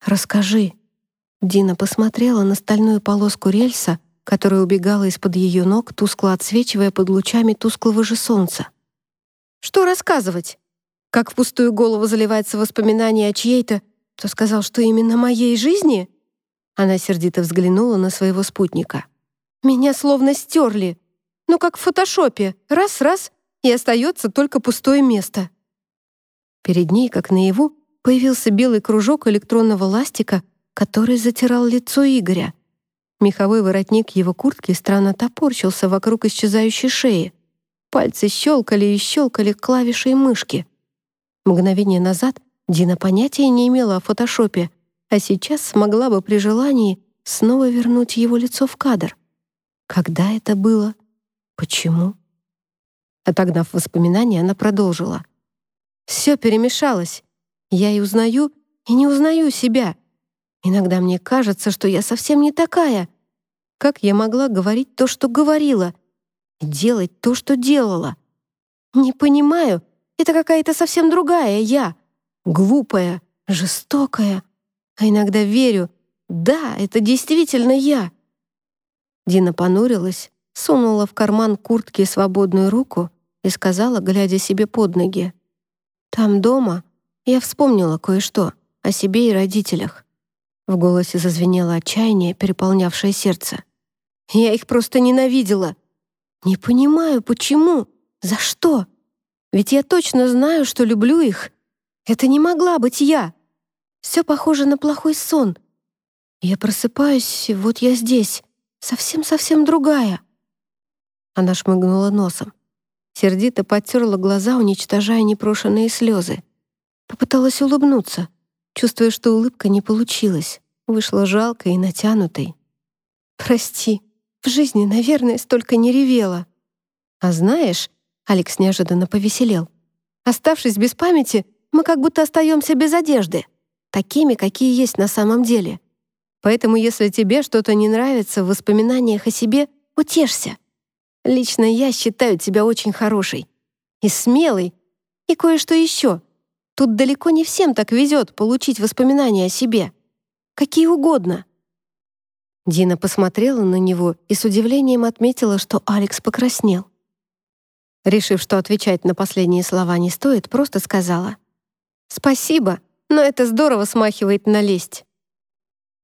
«Расскажи». Дина посмотрела на стальную полоску рельса, которая убегала из-под ее ног, тускло отсвечивая под лучами тусклого же солнца. «Что рассказывать? Как в пустую голову заливается воспоминание о чьей-то, кто сказал, что именно моей жизни?» Она сердито взглянула на своего спутника. «Меня словно стерли. Ну, как в фотошопе. Раз-раз, и остается только пустое место». Перед ней, как наяву, появился белый кружок электронного ластика, который затирал лицо Игоря. Меховой воротник его куртки странно топорщился вокруг исчезающей шеи. Пальцы щелкали и щелкали клавишей мышки. Мгновение назад Дина понятия не имела о фотошопе, а сейчас смогла бы при желании снова вернуть его лицо в кадр. Когда это было? Почему? Отогнав воспоминания, она продолжила. «Все перемешалось. Я и узнаю, и не узнаю себя. Иногда мне кажется, что я совсем не такая. Как я могла говорить то, что говорила, делать то, что делала? Не понимаю, это какая-то совсем другая я. Глупая, жестокая. А иногда верю, да, это действительно я. Дина понурилась, сунула в карман куртки свободную руку и сказала, глядя себе под ноги. «Там дома я вспомнила кое-что о себе и родителях. В голосе зазвенело отчаяние, переполнявшее сердце. «Я их просто ненавидела. Не понимаю, почему? За что? Ведь я точно знаю, что люблю их. Это не могла быть я. Все похоже на плохой сон. Я просыпаюсь, вот я здесь, совсем-совсем другая». Она шмыгнула носом. Сердито подтерла глаза, уничтожая непрошенные слезы. Попыталась улыбнуться — чувствуя, что улыбка не получилась, вышла жалкой и натянутой. «Прости, в жизни, наверное, столько не ревела». «А знаешь...» — Алекс неожиданно повеселел. «Оставшись без памяти, мы как будто остаемся без одежды, такими, какие есть на самом деле. Поэтому, если тебе что-то не нравится в воспоминаниях о себе, утешься. Лично я считаю тебя очень хорошей и смелой, и кое-что еще — Тут далеко не всем так везет получить воспоминания о себе. Какие угодно. Дина посмотрела на него и с удивлением отметила, что Алекс покраснел. Решив, что отвечать на последние слова не стоит, просто сказала «Спасибо, но это здорово смахивает на лесть».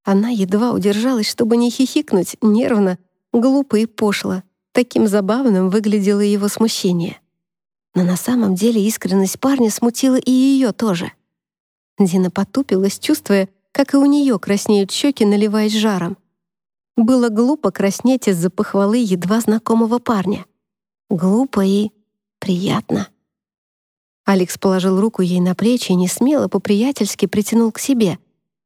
Она едва удержалась, чтобы не хихикнуть, нервно, глупо и пошло. Таким забавным выглядело его смущение. Но на самом деле искренность парня смутила и ее тоже. Дина потупилась, чувствуя, как и у нее краснеют щеки, наливаясь жаром. Было глупо краснеть из-за похвалы едва знакомого парня. Глупо и приятно. Алекс положил руку ей на плечи и не смело по-приятельски притянул к себе,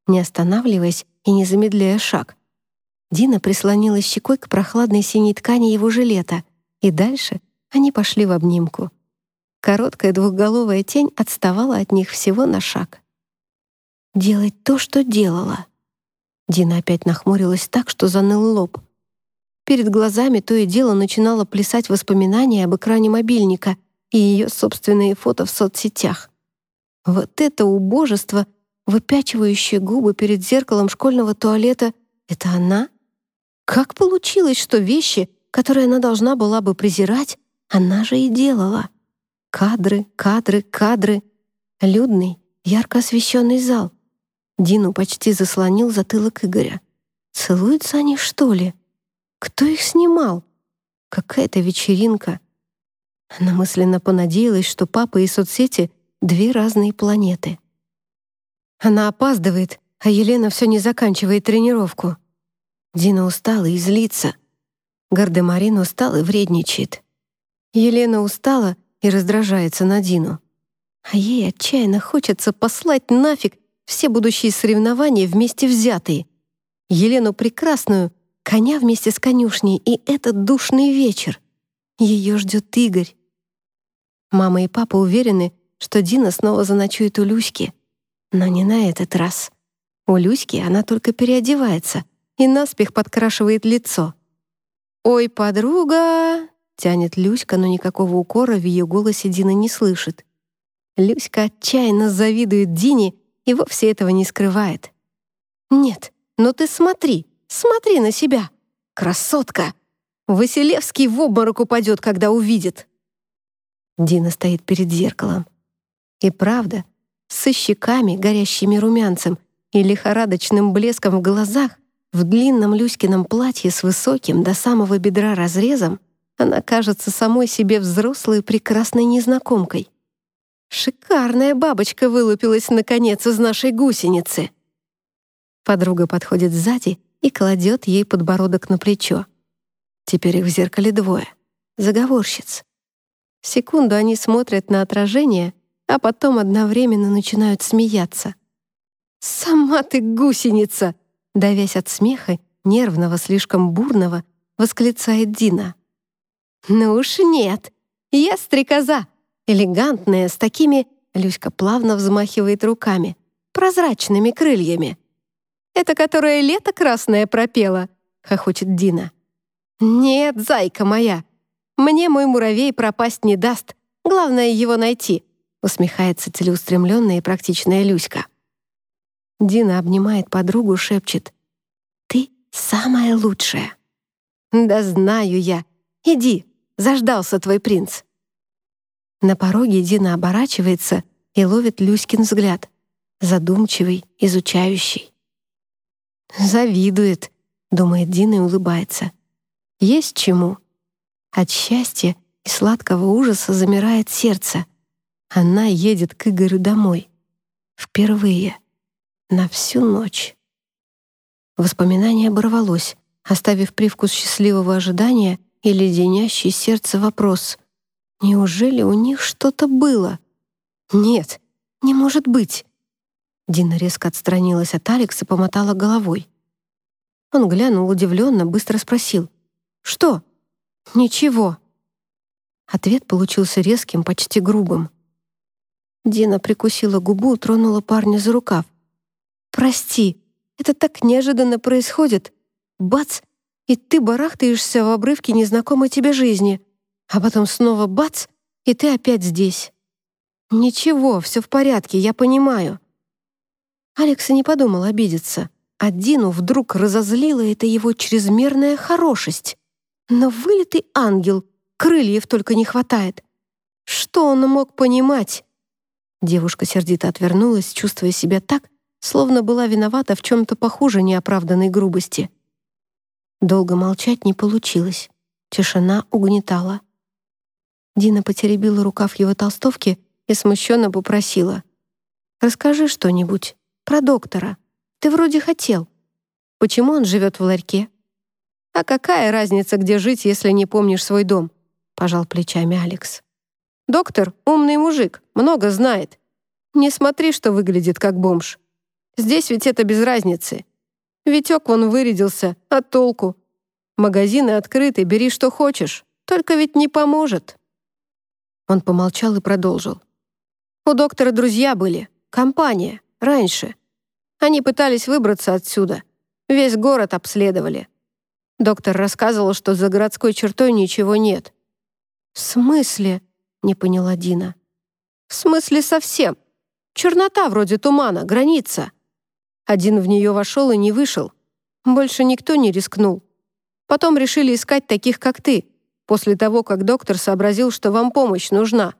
не останавливаясь и не замедляя шаг. Дина прислонилась щекой к прохладной синей ткани его жилета, и дальше они пошли в обнимку. Короткая двухголовая тень отставала от них всего на шаг. «Делать то, что делала». Дина опять нахмурилась так, что заныл лоб. Перед глазами то и дело начинало плясать воспоминания об экране мобильника и ее собственные фото в соцсетях. Вот это убожество, выпячивающее губы перед зеркалом школьного туалета, это она? Как получилось, что вещи, которые она должна была бы презирать, она же и делала? Кадры, кадры, кадры. Людный, ярко освещенный зал. Дину почти заслонил затылок Игоря. Целуются они, что ли? Кто их снимал? Какая-то вечеринка. Она мысленно понадеялась, что папа и соцсети — две разные планеты. Она опаздывает, а Елена все не заканчивает тренировку. Дина устала и злится. Гардемарин устал и вредничает. Елена устала — и раздражается на Дину. А ей отчаянно хочется послать нафиг все будущие соревнования вместе взятые. Елену Прекрасную коня вместе с конюшней и этот душный вечер. Ее ждет Игорь. Мама и папа уверены, что Дина снова заночует у Люськи. Но не на этот раз. У Люськи она только переодевается и наспех подкрашивает лицо. «Ой, подруга!» — тянет Люська, но никакого укора в ее голосе Дина не слышит. Люська отчаянно завидует Дине и вовсе этого не скрывает. «Нет, но ты смотри, смотри на себя! Красотка! Василевский в обморок упадет, когда увидит!» Дина стоит перед зеркалом. И правда, со щеками, горящими румянцем, и лихорадочным блеском в глазах, в длинном Люськином платье с высоким до самого бедра разрезом, она кажется самой себе взрослой прекрасной незнакомкой. Шикарная бабочка вылупилась, наконец, из нашей гусеницы. Подруга подходит сзади и кладет ей подбородок на плечо. Теперь их в зеркале двое. Заговорщиц. Секунду они смотрят на отражение, а потом одновременно начинают смеяться. «Сама ты гусеница!» Давясь от смеха, нервного, слишком бурного, восклицает Дина. «Ну уж нет, я стрекоза, элегантная, с такими...» Люська плавно взмахивает руками, прозрачными крыльями. «Это которая лето красное пропела?» — хохочет Дина. «Нет, зайка моя, мне мой муравей пропасть не даст, главное его найти», — усмехается целеустремленная и практичная Люська. Дина обнимает подругу, шепчет. «Ты самая лучшая». «Да знаю я. Иди, заждался твой принц». На пороге Дина оборачивается и ловит Люськин взгляд, задумчивый, изучающий. «Завидует», — думает Дина и улыбается. «Есть чему». От счастья и сладкого ужаса замирает сердце. Она едет к Игорю домой. Впервые. На всю ночь. Воспоминание оборвалось, оставив привкус счастливого ожидания и леденящий сердце вопрос. Неужели у них что-то было? Нет, не может быть. Дина резко отстранилась от Алекса и помотала головой. Он глянул удивленно, быстро спросил. «Что?» «Ничего». Ответ получился резким, почти грубым. Дина прикусила губу, тронула парня за рукав. Прости, это так неожиданно происходит. Бац, и ты барахтаешься в обрывке незнакомой тебе жизни. А потом снова бац, и ты опять здесь. Ничего, все в порядке, я понимаю. Алекс не подумал обидеться. А Дину вдруг разозлила эта его чрезмерная хорошесть. Но вылитый ангел, крыльев только не хватает. Что он мог понимать? Девушка сердито отвернулась, чувствуя себя так, словно была виновата в чем-то похуже неоправданной грубости. Долго молчать не получилось. Тишина угнетала. Дина потеребила рукав его толстовки и смущенно попросила. «Расскажи что-нибудь про доктора. Ты вроде хотел. Почему он живет в ларьке?» «А какая разница, где жить, если не помнишь свой дом?» — пожал плечами Алекс. «Доктор — умный мужик, много знает. Не смотри, что выглядит как бомж. Здесь ведь это без разницы. Витек вон вырядился, а толку? Магазины открыты, бери что хочешь. Только ведь не поможет. Он помолчал и продолжил. У доктора друзья были, компания, раньше. Они пытались выбраться отсюда. Весь город обследовали. Доктор рассказывал, что за городской чертой ничего нет. «В смысле?» — не поняла Дина. «В смысле совсем. Чернота вроде тумана, граница. Один в нее вошел и не вышел. Больше никто не рискнул. Потом решили искать таких, как ты, после того, как доктор сообразил, что вам помощь нужна.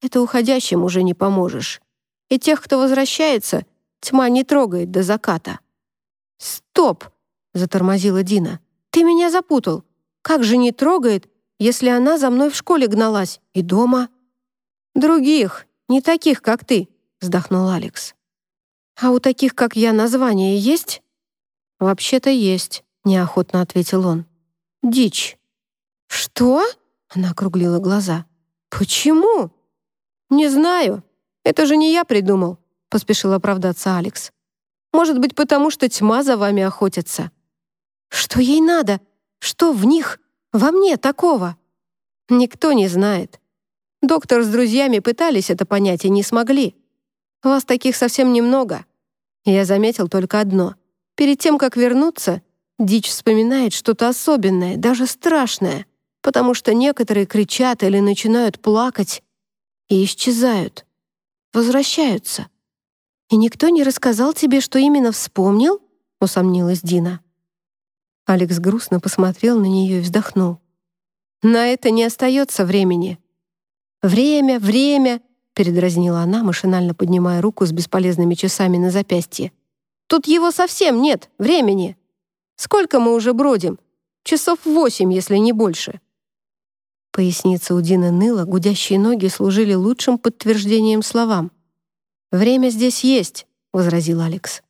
Это уходящим уже не поможешь. И тех, кто возвращается, тьма не трогает до заката. «Стоп!» — затормозила Дина. «Ты меня запутал. Как же не трогает, если она за мной в школе гналась и дома?» «Других, не таких, как ты», — вздохнул Алекс. «А у таких, как я, название есть?» «Вообще-то есть», — неохотно ответил он. «Дичь». «Что?» — она округлила глаза. «Почему?» «Не знаю. Это же не я придумал», — поспешил оправдаться Алекс. «Может быть, потому что тьма за вами охотится». Что ей надо? Что в них, во мне такого? Никто не знает. Доктор с друзьями пытались это понять и не смогли. Вас таких совсем немного. Я заметил только одно. Перед тем, как вернуться, Дичь вспоминает что-то особенное, даже страшное, потому что некоторые кричат или начинают плакать и исчезают, возвращаются. «И никто не рассказал тебе, что именно вспомнил?» — усомнилась Дина. Алекс грустно посмотрел на нее и вздохнул. «На это не остается времени». «Время, время!» — передразнила она, машинально поднимая руку с бесполезными часами на запястье. «Тут его совсем нет, времени!» Сколько мы уже бродим? Часов восемь, если не больше». Поясница у Дины ныла, гудящие ноги служили лучшим подтверждением словам. «Время здесь есть», — возразил Алекс.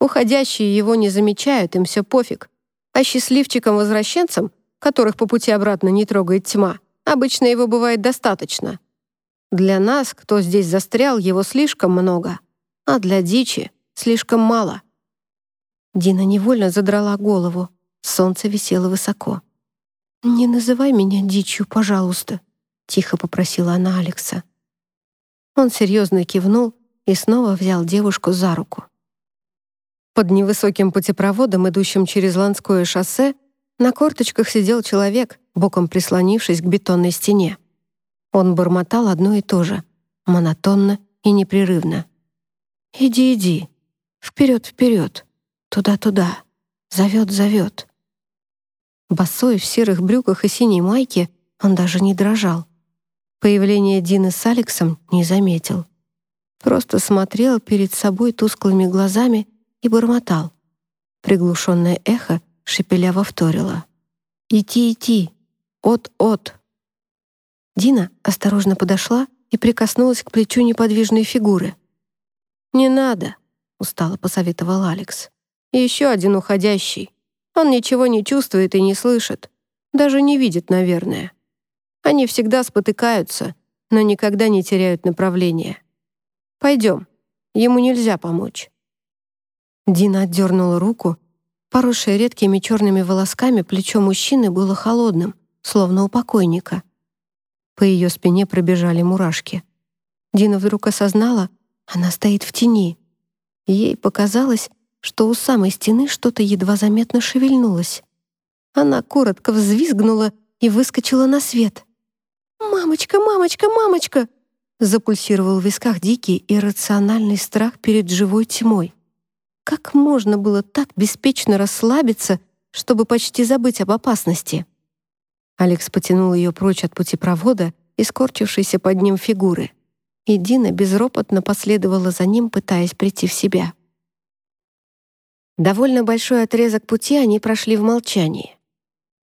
«Уходящие его не замечают, им все пофиг. А счастливчикам-возвращенцам, которых по пути обратно не трогает тьма, обычно его бывает достаточно. Для нас, кто здесь застрял, его слишком много, а для дичи слишком мало». Дина невольно задрала голову. Солнце висело высоко. «Не называй меня дичью, пожалуйста», — тихо попросила она Алекса. Он серьезно кивнул и снова взял девушку за руку. Под невысоким путепроводом, идущим через Ланское шоссе, на корточках сидел человек, боком прислонившись к бетонной стене. Он бормотал одно и то же, монотонно и непрерывно. «Иди, иди, вперед, вперед, Туда-туда. Зовет, зовет. Босой в серых брюках и синей майке он даже не дрожал. Появление Дины с Алексом не заметил. Просто смотрел перед собой тусклыми глазами и бормотал. Приглушенное эхо шепеляво вторило. «Идти, идти! От-от!» Дина осторожно подошла и прикоснулась к плечу неподвижной фигуры. «Не надо», — устало посоветовал Алекс. Еще один уходящий. Он ничего не чувствует и не слышит. Даже не видит, наверное. Они всегда спотыкаются, но никогда не теряют направления. Пойдем. Ему нельзя помочь. Дина отдернула руку. Поросшее редкими черными волосками плечо мужчины было холодным, словно у покойника. По ее спине пробежали мурашки. Дина вдруг осознала, она стоит в тени. Ей показалось, что у самой стены что-то едва заметно шевельнулось. Она коротко взвизгнула и выскочила на свет. «Мамочка, мамочка, мамочка!» запульсировал в висках дикий иррациональный страх перед живой тьмой. Как можно было так беспечно расслабиться, чтобы почти забыть об опасности? Алекс потянул ее прочь от путепровода и скорчившейся под ним фигуры. И Дина безропотно последовала за ним, пытаясь прийти в себя. Довольно большой отрезок пути они прошли в молчании.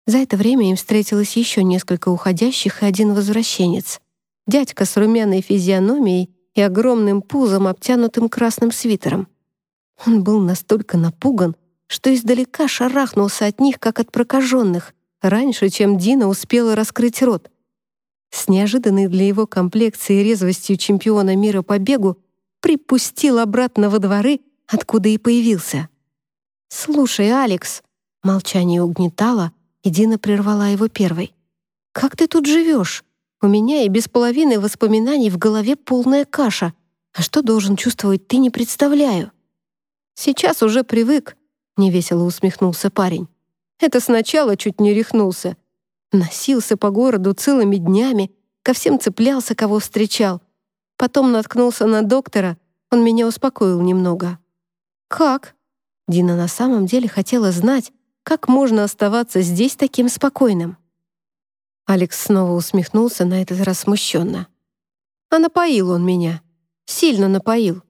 За это время им встретилось еще несколько уходящих и один возвращенец. Дядька с румяной физиономией и огромным пузом, обтянутым красным свитером. Он был настолько напуган, что издалека шарахнулся от них, как от прокаженных, раньше, чем Дина успела раскрыть рот. С неожиданной для его комплекции и резвостью чемпиона мира по бегу припустил обратно во дворы, откуда и появился. «Слушай, Алекс!» Молчание угнетало, и Дина прервала его первой. «Как ты тут живешь? У меня и без половины воспоминаний в голове полная каша. А что должен чувствовать ты, не представляю». «Сейчас уже привык», — невесело усмехнулся парень. «Это сначала чуть не рехнулся. Носился по городу целыми днями, ко всем цеплялся, кого встречал. Потом наткнулся на доктора, он меня успокоил немного». «Как?» Дина на самом деле хотела знать, как можно оставаться здесь таким спокойным. Алекс снова усмехнулся, на этот раз смущенно. А напоил он меня. Сильно напоил.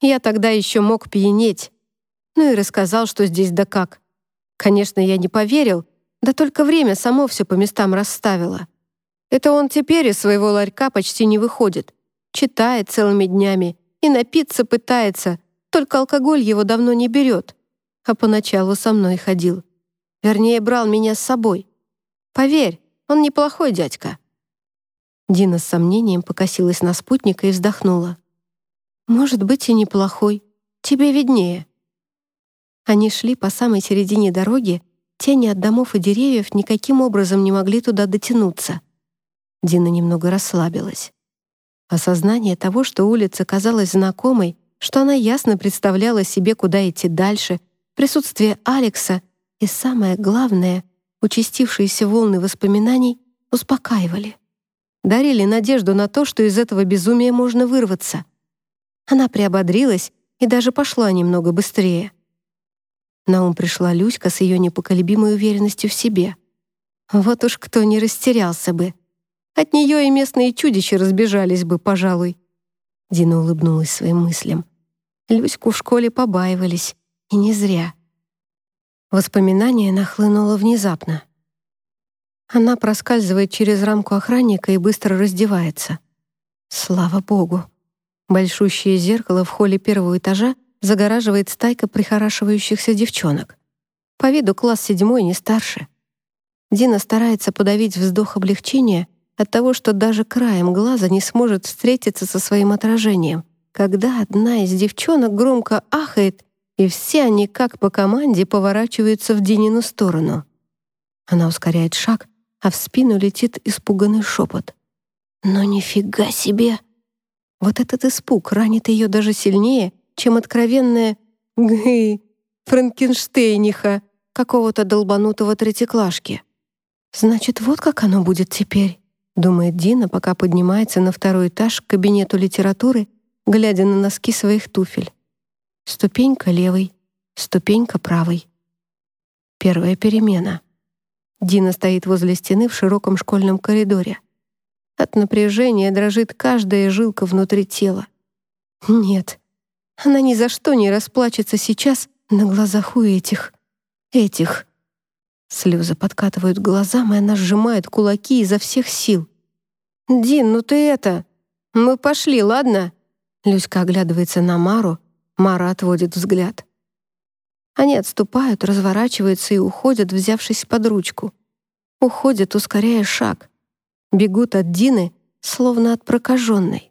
Я тогда еще мог пьянеть. Ну и рассказал, что здесь да как. Конечно, я не поверил, да только время само все по местам расставило. Это он теперь из своего ларька почти не выходит. Читает целыми днями и напиться пытается, только алкоголь его давно не берет а поначалу со мной ходил. Вернее, брал меня с собой. Поверь, он неплохой дядька». Дина с сомнением покосилась на спутника и вздохнула. «Может быть, и неплохой. Тебе виднее». Они шли по самой середине дороги, тени от домов и деревьев никаким образом не могли туда дотянуться. Дина немного расслабилась. Осознание того, что улица казалась знакомой, что она ясно представляла себе, куда идти дальше, присутствие Алекса и, самое главное, участившиеся волны воспоминаний успокаивали. Дарили надежду на то, что из этого безумия можно вырваться. Она приободрилась и даже пошла немного быстрее. На ум пришла Люська с ее непоколебимой уверенностью в себе. Вот уж кто не растерялся бы. От нее и местные чудища разбежались бы, пожалуй. Дина улыбнулась своим мыслям. Люську в школе побаивались, и не зря. Воспоминание нахлынуло внезапно. Она проскальзывает через рамку охранника и быстро раздевается. Слава богу. Большущее зеркало в холле первого этажа загораживает стайка прихорашивающихся девчонок. По виду класс седьмой, не старше. Дина старается подавить вздох облегчения от того, что даже краем глаза не сможет встретиться со своим отражением, когда одна из девчонок громко ахает, и все они, как по команде, поворачиваются в Динину сторону. Она ускоряет шаг, а в спину летит испуганный шепот. «Но нифига себе!» Вот этот испуг ранит ее даже сильнее, чем откровенная «гы» Франкенштейниха какого-то долбанутого третьеклашки. «Значит, вот как оно будет теперь», — думает Дина, пока поднимается на второй этаж к кабинету литературы, глядя на носки своих туфель. Ступенька левой, ступенька правой. Первая перемена — Дина стоит возле стены в широком школьном коридоре. От напряжения дрожит каждая жилка внутри тела. Нет, она ни за что не расплачется сейчас на глазах у этих. Этих. Слезы подкатывают глазам, и она сжимает кулаки изо всех сил. «Дин, ну ты это... Мы пошли, ладно?» Люська оглядывается на Мару, Мара отводит взгляд. Они отступают, разворачиваются и уходят, взявшись под ручку. Уходят, ускоряя шаг. Бегут от Дины, словно от прокаженной.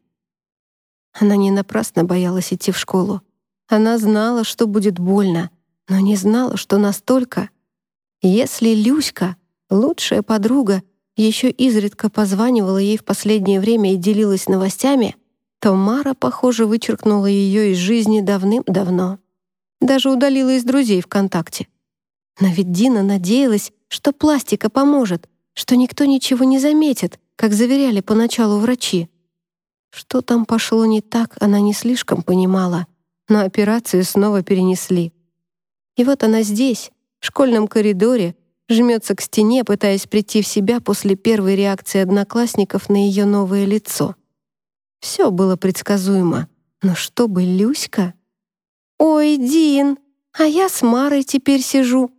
Она не напрасно боялась идти в школу. Она знала, что будет больно, но не знала, что настолько. Если Люська, лучшая подруга, еще изредка позванивала ей в последнее время и делилась новостями, то Мара, похоже, вычеркнула ее из жизни давным-давно. Даже удалила из друзей ВКонтакте. Но ведь Дина надеялась, что пластика поможет, что никто ничего не заметит, как заверяли поначалу врачи. Что там пошло не так, она не слишком понимала, но операцию снова перенесли. И вот она здесь, в школьном коридоре, жмется к стене, пытаясь прийти в себя после первой реакции одноклассников на ее новое лицо. Все было предсказуемо, но чтобы Люська... «Ой, Дин, а я с Марой теперь сижу».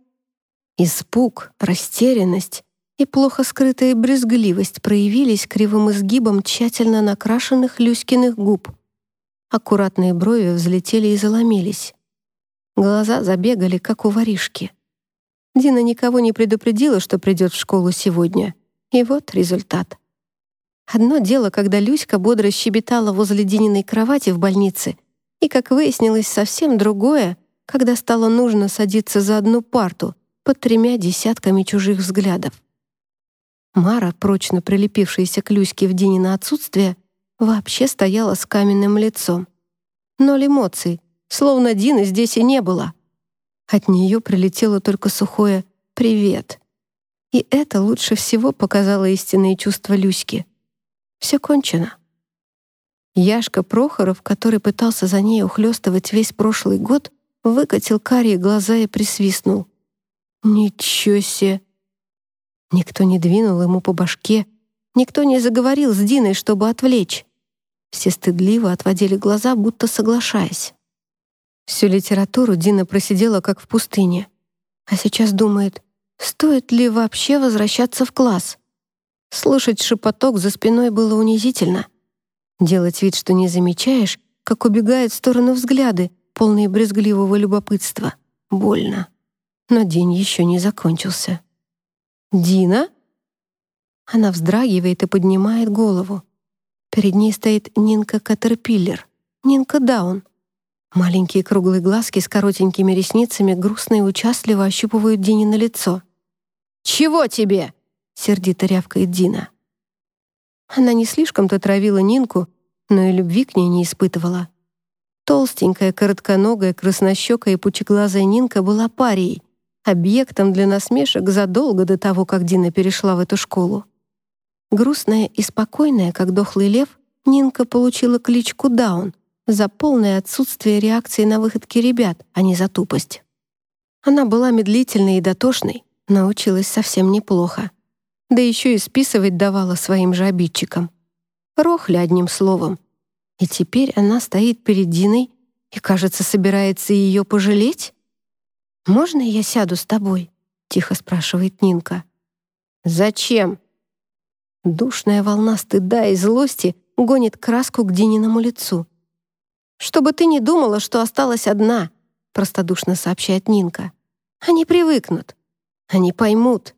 Испуг, растерянность и плохо скрытая брезгливость проявились кривым изгибом тщательно накрашенных Люськиных губ. Аккуратные брови взлетели и заломились. Глаза забегали, как у воришки. Дина никого не предупредила, что придет в школу сегодня. И вот результат. Одно дело, когда Люська бодро щебетала возле Дининой кровати в больнице — и, как выяснилось, совсем другое, когда стало нужно садиться за одну парту под тремя десятками чужих взглядов. Мара, прочно прилепившаяся к Люське в день на отсутствие, вообще стояла с каменным лицом. Ноль эмоций, словно Дины здесь и не было. От нее прилетело только сухое «привет». И это лучше всего показало истинные чувства Люськи. Все кончено. Яшка Прохоров, который пытался за ней ухлёстывать весь прошлый год, выкатил карие глаза и присвистнул. «Ничего себе!» Никто не двинул ему по башке, никто не заговорил с Диной, чтобы отвлечь. Все стыдливо отводили глаза, будто соглашаясь. Всю литературу Дина просидела как в пустыне, а сейчас думает, стоит ли вообще возвращаться в класс. Слышать шепоток за спиной было унизительно — Делать вид, что не замечаешь, как убегают в сторону взгляды, полные брезгливого любопытства. Больно. Но день еще не закончился. «Дина?» Она вздрагивает и поднимает голову. Перед ней стоит Нинка Катерпиллер, Нинка Даун. Маленькие круглые глазки с коротенькими ресницами грустно и участливо ощупывают Дине на лицо. «Чего тебе?» — сердито рявкает Дина. Она не слишком-то травила Нинку, но и любви к ней не испытывала. Толстенькая, коротконогая, краснощекая и пучеглазая Нинка была парией, объектом для насмешек задолго до того, как Дина перешла в эту школу. Грустная и спокойная, как дохлый лев, Нинка получила кличку Даун за полное отсутствие реакции на выходки ребят, а не за тупость. Она была медлительной и дотошной, научилась совсем неплохо. Да еще и списывать давала своим же обидчикам. Рохли одним словом. И теперь она стоит перед Диной и, кажется, собирается ее пожалеть? «Можно я сяду с тобой?» — тихо спрашивает Нинка. «Зачем?» Душная волна стыда и злости гонит краску к Дининому лицу. «Чтобы ты не думала, что осталась одна», — простодушно сообщает Нинка. «Они привыкнут. Они поймут».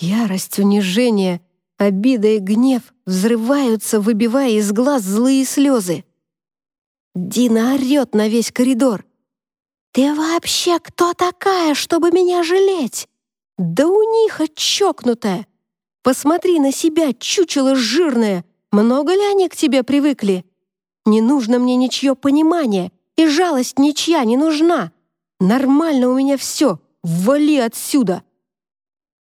Ярость, унижение, обида и гнев взрываются, выбивая из глаз злые слезы. Дина орёт на весь коридор. «Ты вообще кто такая, чтобы меня жалеть? Да у них отчокнутая! Посмотри на себя, чучело жирное! Много ли они к тебе привыкли? Не нужно мне ничье понимание, и жалость ничья не нужна. Нормально у меня все, вали отсюда!»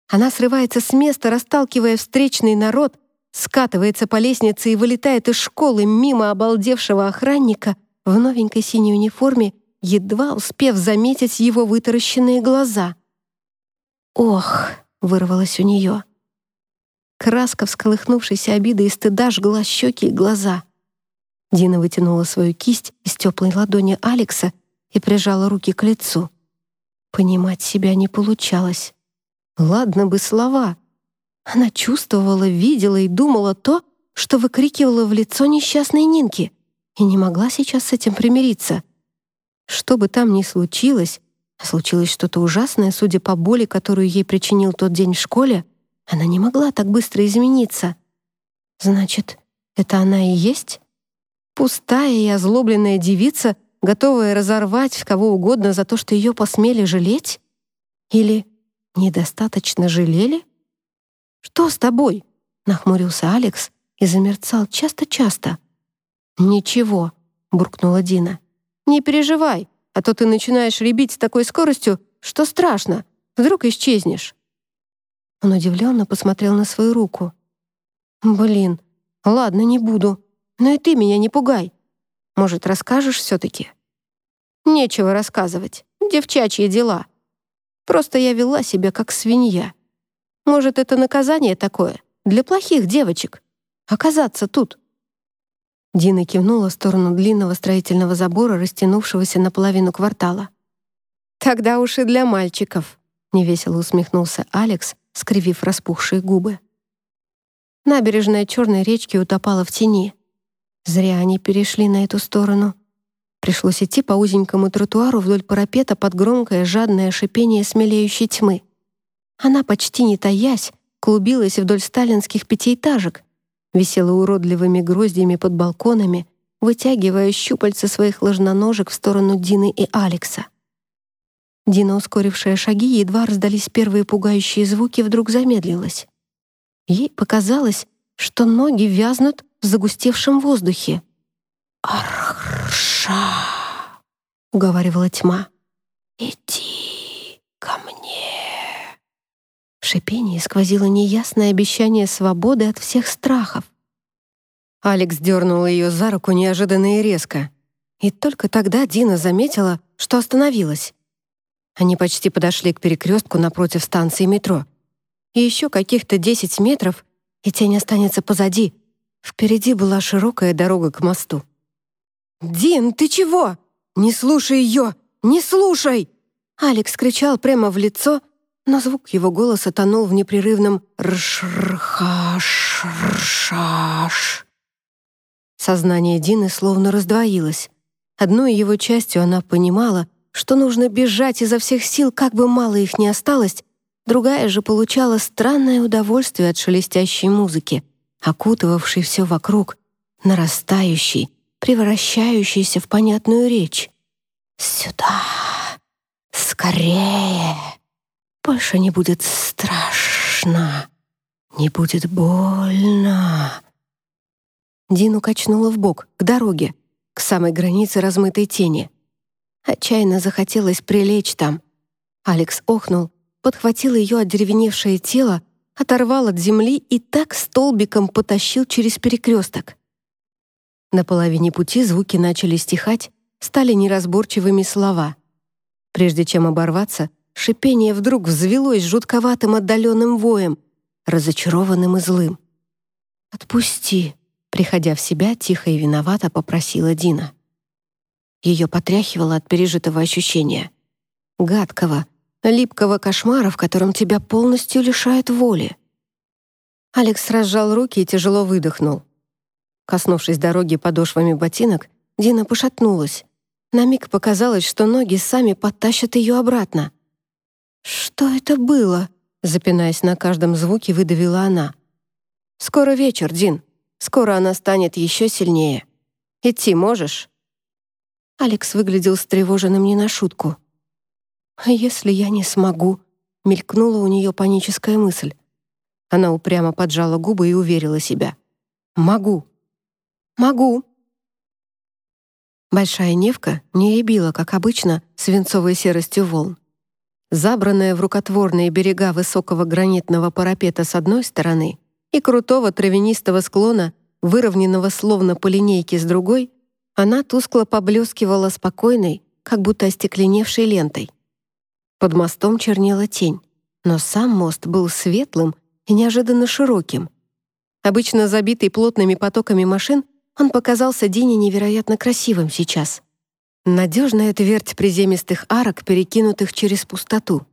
Она срывается с места, расталкивая встречный народ, скатывается по лестнице и вылетает из школы мимо обалдевшего охранника в новенькой синей униформе едва успев заметить его вытаращенные глаза. «Ох!» — вырвалось у нее. Краска всколыхнувшейся обиды и стыда жгла щеки и глаза. Дина вытянула свою кисть из теплой ладони Алекса и прижала руки к лицу. Понимать себя не получалось. Ладно бы слова. Она чувствовала, видела и думала то, что выкрикивала в лицо несчастной Нинки, и не могла сейчас с этим примириться — что бы там ни случилось, случилось что-то ужасное, судя по боли, которую ей причинил тот день в школе, она не могла так быстро измениться. Значит, это она и есть? Пустая и озлобленная девица, готовая разорвать кого угодно за то, что ее посмели жалеть? Или недостаточно жалели? «Что с тобой?» — нахмурился Алекс и замерцал часто-часто. «Ничего», — буркнула Дина. Не переживай, а то ты начинаешь ребить с такой скоростью, что страшно. Вдруг исчезнешь». Он удивленно посмотрел на свою руку. «Блин, ладно, не буду. Но и ты меня не пугай. Может, расскажешь все-таки?» «Нечего рассказывать. Девчачьи дела. Просто я вела себя как свинья. Может, это наказание такое для плохих девочек? Оказаться тут?» Дина кивнула в сторону длинного строительного забора, растянувшегося наполовину квартала. «Тогда уж и для мальчиков», — невесело усмехнулся Алекс, скривив распухшие губы. Набережная черной речки утопала в тени. Зря они перешли на эту сторону. Пришлось идти по узенькому тротуару вдоль парапета под громкое жадное шипение смелеющей тьмы. Она, почти не таясь, клубилась вдоль сталинских пятиэтажек, висела уродливыми гроздьями под балконами, вытягивая щупальца своих ложноножек в сторону Дины и Алекса. Дина, ускорившая шаги, едва раздались первые пугающие звуки, вдруг замедлилась. Ей показалось, что ноги вязнут в загустевшем воздухе. «Арша!» — уговаривала тьма. «Иди ко мне!» В шипении сквозило неясное обещание свободы от всех страхов. Алекс дернул ее за руку неожиданно и резко. И только тогда Дина заметила, что остановилась. Они почти подошли к перекрестку напротив станции метро. И еще каких-то 10 метров, и тень останется позади. Впереди была широкая дорога к мосту. «Дин, ты чего? Не слушай ее! Не слушай!» Алекс кричал прямо в лицо, но звук его голоса тонул в непрерывном «рш-рхаш-ршаш». Сознание Дины словно раздвоилось. Одной его частью она понимала, что нужно бежать изо всех сил, как бы мало их ни осталось, другая же получала странное удовольствие от шелестящей музыки, окутывавшей все вокруг, нарастающей, превращающийся в понятную речь. «Сюда! Скорее! Больше не будет страшно, не будет больно!» Дину качнула в бок к дороге, к самой границе размытой тени. Отчаянно захотелось прилечь там. Алекс охнул, подхватил ее одеревеневшее тело, оторвал от земли и так столбиком потащил через перекресток. На половине пути звуки начали стихать, стали неразборчивыми слова. Прежде чем оборваться, шипение вдруг взвелось жутковатым отдаленным воем, разочарованным и злым. «Отпусти», — приходя в себя, тихо и виновато попросила Дина. Ее потряхивало от пережитого ощущения. Гадкого, липкого кошмара, в котором тебя полностью лишают воли. Алекс разжал руки и тяжело выдохнул. Коснувшись дороги подошвами ботинок, Дина пошатнулась. На миг показалось, что ноги сами подтащат ее обратно. «Что это было?» — запинаясь на каждом звуке, выдавила она. «Скоро вечер, Дин. Скоро она станет еще сильнее. Идти можешь?» Алекс выглядел встревоженным не на шутку. «А если я не смогу?» — мелькнула у нее паническая мысль. Она упрямо поджала губы и уверила себя. «Могу. Могу». Большая Невка не рябила, как обычно, свинцовой серостью волн. Забранная в рукотворные берега высокого гранитного парапета с одной стороны и крутого травянистого склона, выровненного словно по линейке с другой, она тускло поблескивала спокойной, как будто остекленевшей лентой. Под мостом чернела тень, но сам мост был светлым и неожиданно широким. Обычно забитый плотными потоками машин, он показался Дине невероятно красивым сейчас. Надежная твердь приземистых арок, перекинутых через пустоту.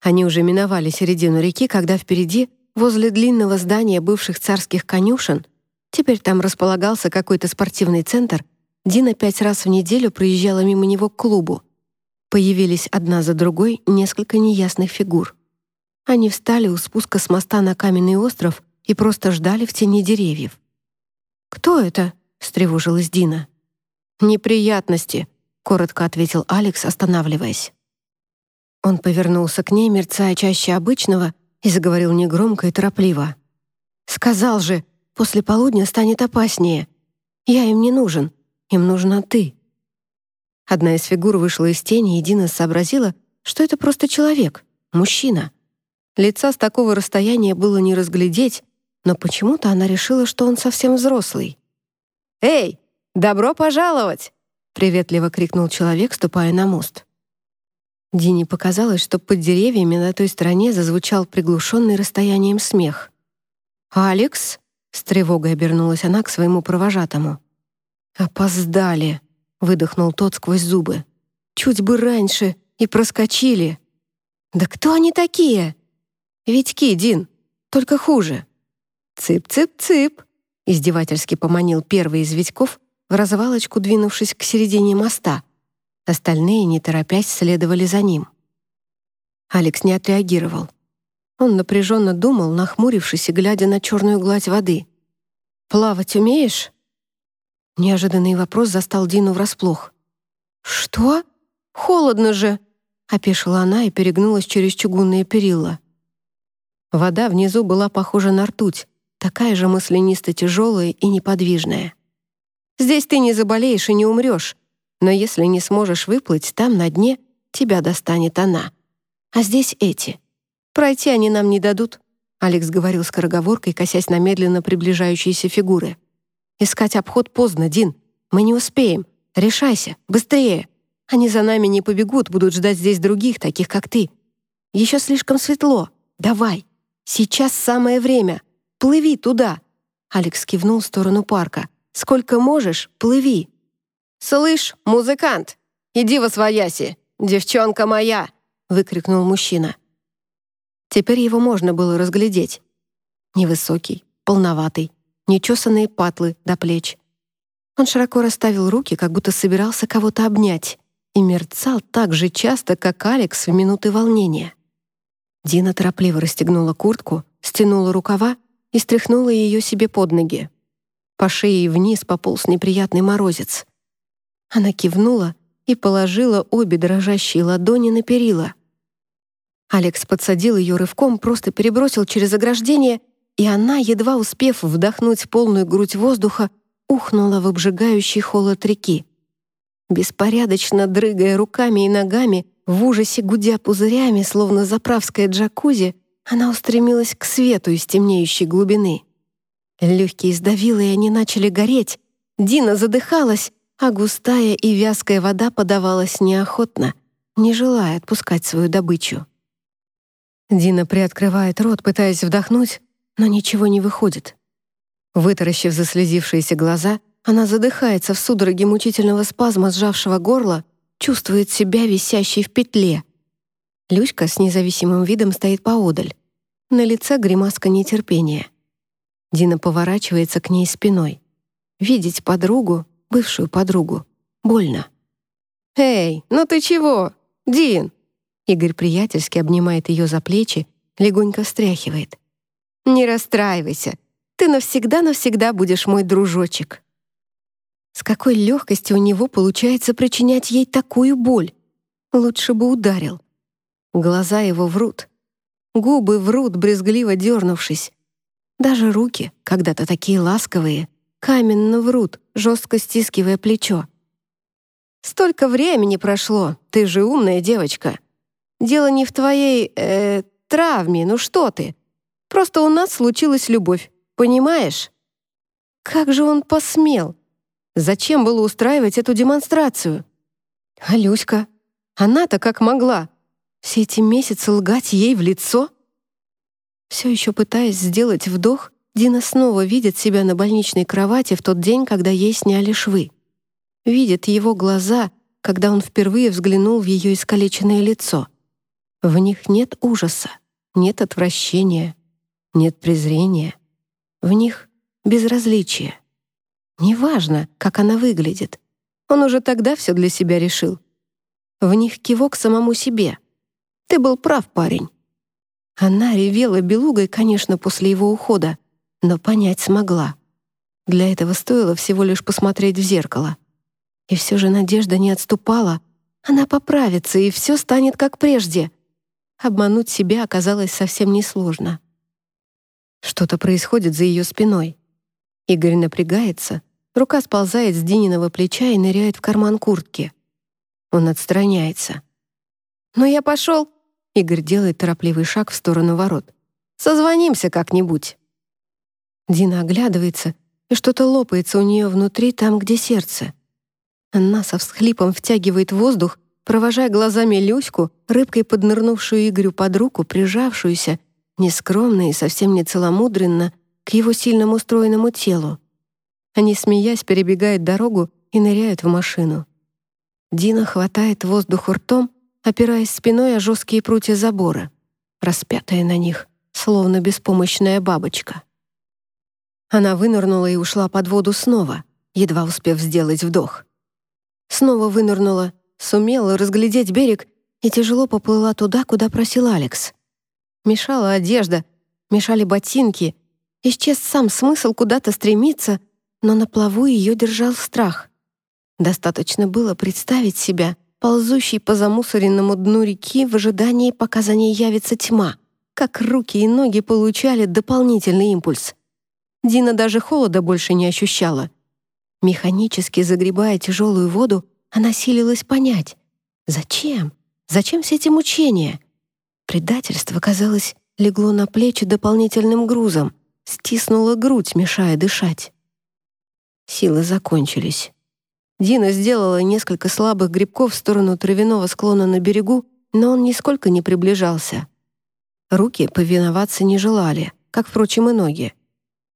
Они уже миновали середину реки, когда впереди, возле длинного здания бывших царских конюшен, теперь там располагался какой-то спортивный центр, Дина пять раз в неделю проезжала мимо него к клубу. Появились одна за другой несколько неясных фигур. Они встали у спуска с моста на каменный остров и просто ждали в тени деревьев. «Кто это?» — встревожилась Дина. «Неприятности», — коротко ответил Алекс, останавливаясь. Он повернулся к ней, мерцая чаще обычного, и заговорил негромко и торопливо. «Сказал же, после полудня станет опаснее. Я им не нужен, им нужна ты». Одна из фигур вышла из тени, и Дина сообразила, что это просто человек, мужчина. Лица с такого расстояния было не разглядеть, но почему-то она решила, что он совсем взрослый. «Эй, добро пожаловать!» — приветливо крикнул человек, ступая на мост. Дине показалось, что под деревьями на той стороне зазвучал приглушенный расстоянием смех. «Алекс?» — с тревогой обернулась она к своему провожатому. «Опоздали!» выдохнул тот сквозь зубы. Чуть бы раньше и проскочили. Да кто они такие? Витьки, Дин, только хуже. Цып-цып-цып, издевательски поманил первый из Витьков, в развалочку двинувшись к середине моста. Остальные, не торопясь, следовали за ним. Алекс не отреагировал. Он напряженно думал, нахмурившись и глядя на черную гладь воды. «Плавать умеешь?» Неожиданный вопрос застал Дину врасплох. «Что? Холодно же!» — опешила она и перегнулась через чугунные перила. Вода внизу была похожа на ртуть, такая же маслянисто тяжелая и неподвижная. «Здесь ты не заболеешь и не умрешь, но если не сможешь выплыть, там на дне тебя достанет она. А здесь эти. Пройти они нам не дадут», — Алекс говорил скороговоркой, косясь на медленно приближающиеся фигуры. Искать обход поздно, Дин. Мы не успеем. Решайся, быстрее. Они за нами не побегут, будут ждать здесь других, таких как ты. Еще слишком светло. Давай. Сейчас самое время. Плыви туда. Алекс кивнул в сторону парка. Сколько можешь, плыви. «Слышь, музыкант, иди во свояси, девчонка моя!» — выкрикнул мужчина. Теперь его можно было разглядеть. Невысокий, полноватый, нечесанные патлы до плеч. Он широко расставил руки, как будто собирался кого-то обнять, и мерцал так же часто, как Алекс в минуты волнения. Дина торопливо расстегнула куртку, стянула рукава и стряхнула ее себе под ноги. По шее и вниз пополз неприятный морозец. Она кивнула и положила обе дрожащие ладони на перила. Алекс подсадил ее рывком, просто перебросил через ограждение, и она, едва успев вдохнуть полную грудь воздуха, ухнула в обжигающий холод реки. Беспорядочно дрыгая руками и ногами, в ужасе гудя пузырями, словно заправская джакузи, она устремилась к свету из темнеющей глубины. Легкие сдавило, и они начали гореть. Дина задыхалась, а густая и вязкая вода подавалась неохотно, не желая отпускать свою добычу. Дина приоткрывает рот, пытаясь вдохнуть, но ничего не выходит. Вытаращив заслезившиеся глаза, она задыхается в судороге мучительного спазма, сжавшего горло, чувствует себя висящей в петле. Люська с независимым видом стоит поодаль. На лице гримаска нетерпения. Дина поворачивается к ней спиной. Видеть подругу, бывшую подругу, больно. «Эй, ну ты чего? Дин!» Игорь приятельски обнимает ее за плечи, легонько встряхивает. «Не расстраивайся. Ты навсегда-навсегда будешь мой дружочек». С какой легкостью у него получается причинять ей такую боль? Лучше бы ударил. Глаза его врут. Губы врут, брезгливо дернувшись. Даже руки, когда-то такие ласковые, каменно врут, жестко стискивая плечо. «Столько времени прошло, ты же умная девочка. Дело не в твоей, э, травме, ну что ты. Просто у нас случилась любовь, понимаешь?» Как же он посмел? Зачем было устраивать эту демонстрацию? А Люська? Она-то как могла? Все эти месяцы лгать ей в лицо? Все еще пытаясь сделать вдох, Дина снова видит себя на больничной кровати в тот день, когда ей сняли швы. Видит его глаза, когда он впервые взглянул в ее искалеченное лицо. В них нет ужаса, нет отвращения, нет презрения. В них безразличие. Неважно, как она выглядит. Он уже тогда все для себя решил. В них кивок самому себе. Ты был прав, парень. Она ревела белугой, конечно, после его ухода, но понять смогла. Для этого стоило всего лишь посмотреть в зеркало. И все же надежда не отступала. Она поправится, и все станет как прежде. Обмануть себя оказалось совсем несложно. Что-то происходит за ее спиной. Игорь напрягается, Рука сползает с Дининого плеча и ныряет в карман куртки. Он отстраняется. «Ну я пошел!» Игорь делает торопливый шаг в сторону ворот. «Созвонимся как-нибудь!» Дина оглядывается, и что-то лопается у нее внутри, там, где сердце. Она со всхлипом втягивает воздух, провожая глазами Люську, рыбкой поднырнувшую Игорю под руку, прижавшуюся, нескромно и совсем не целомудренно, к его сильному стройному телу. Они, смеясь, перебегают дорогу и ныряют в машину. Дина хватает воздух ртом, опираясь спиной о жесткие прутья забора, распятая на них, словно беспомощная бабочка. Она вынырнула и ушла под воду снова, едва успев сделать вдох. Снова вынырнула, сумела разглядеть берег и тяжело поплыла туда, куда просил Алекс. Мешала одежда, мешали ботинки, исчез сам смысл куда-то стремиться, но на плаву ее держал страх. Достаточно было представить себя, ползущей по замусоренному дну реки в ожидании, пока за ней явится тьма, как руки и ноги получали дополнительный импульс. Дина даже холода больше не ощущала. Механически загребая тяжелую воду, она силилась понять, зачем? Зачем все эти мучения? Предательство, казалось, легло на плечи дополнительным грузом, стиснуло грудь, мешая дышать. Силы закончились. Дина сделала несколько слабых грибков в сторону травяного склона на берегу, но он нисколько не приближался. Руки повиноваться не желали, как, впрочем, и ноги.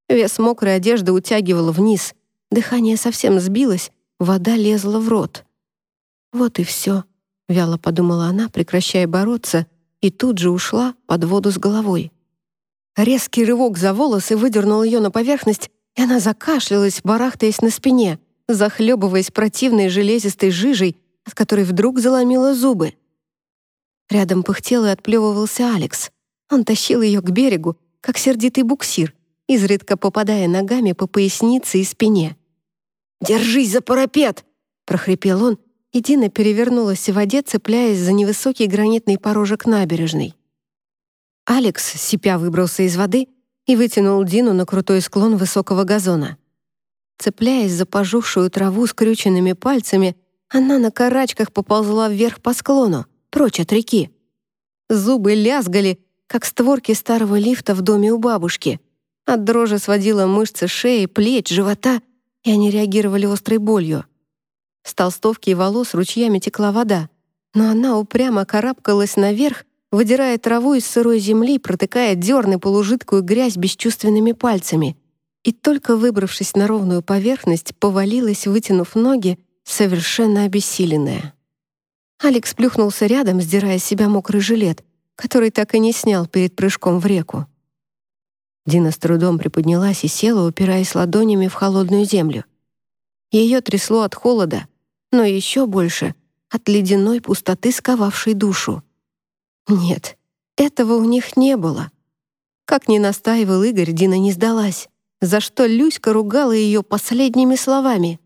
Вес мокрой одежды утягивало вниз, дыхание совсем сбилось, вода лезла в рот. «Вот и все», — вяло подумала она, прекращая бороться, и тут же ушла под воду с головой. Резкий рывок за волосы выдернул ее на поверхность, и она закашлялась, барахтаясь на спине, захлебываясь противной железистой жижей, от которой вдруг заломила зубы. Рядом пыхтел и отплевывался Алекс. Он тащил ее к берегу, как сердитый буксир, изредка попадая ногами по пояснице и спине. «Держись за парапет!» — прохрипел он, и Дина перевернулась в воде, цепляясь за невысокий гранитный порожек набережной. Алекс, сипя, выбрался из воды и вытянул Дину на крутой склон высокого газона. Цепляясь за пожухшую траву скрюченными пальцами, она на карачках поползла вверх по склону, прочь от реки. Зубы лязгали, как створки старого лифта в доме у бабушки. От дрожи сводила мышцы шеи, плеч, живота, и они реагировали острой болью. С толстовки и волос ручьями текла вода, но она упрямо карабкалась наверх, выдирая траву из сырой земли, протыкая дерны полужидкую грязь бесчувственными пальцами. И только выбравшись на ровную поверхность, повалилась, вытянув ноги, совершенно обессиленная. Алекс плюхнулся рядом, сдирая с себя мокрый жилет, который так и не снял перед прыжком в реку. Дина с трудом приподнялась и села, упираясь ладонями в холодную землю. Ее трясло от холода, но еще больше — от ледяной пустоты, сковавшей душу. Нет, этого у них не было. Как ни настаивал Игорь, Дина не сдалась, за что Люська ругала ее последними словами.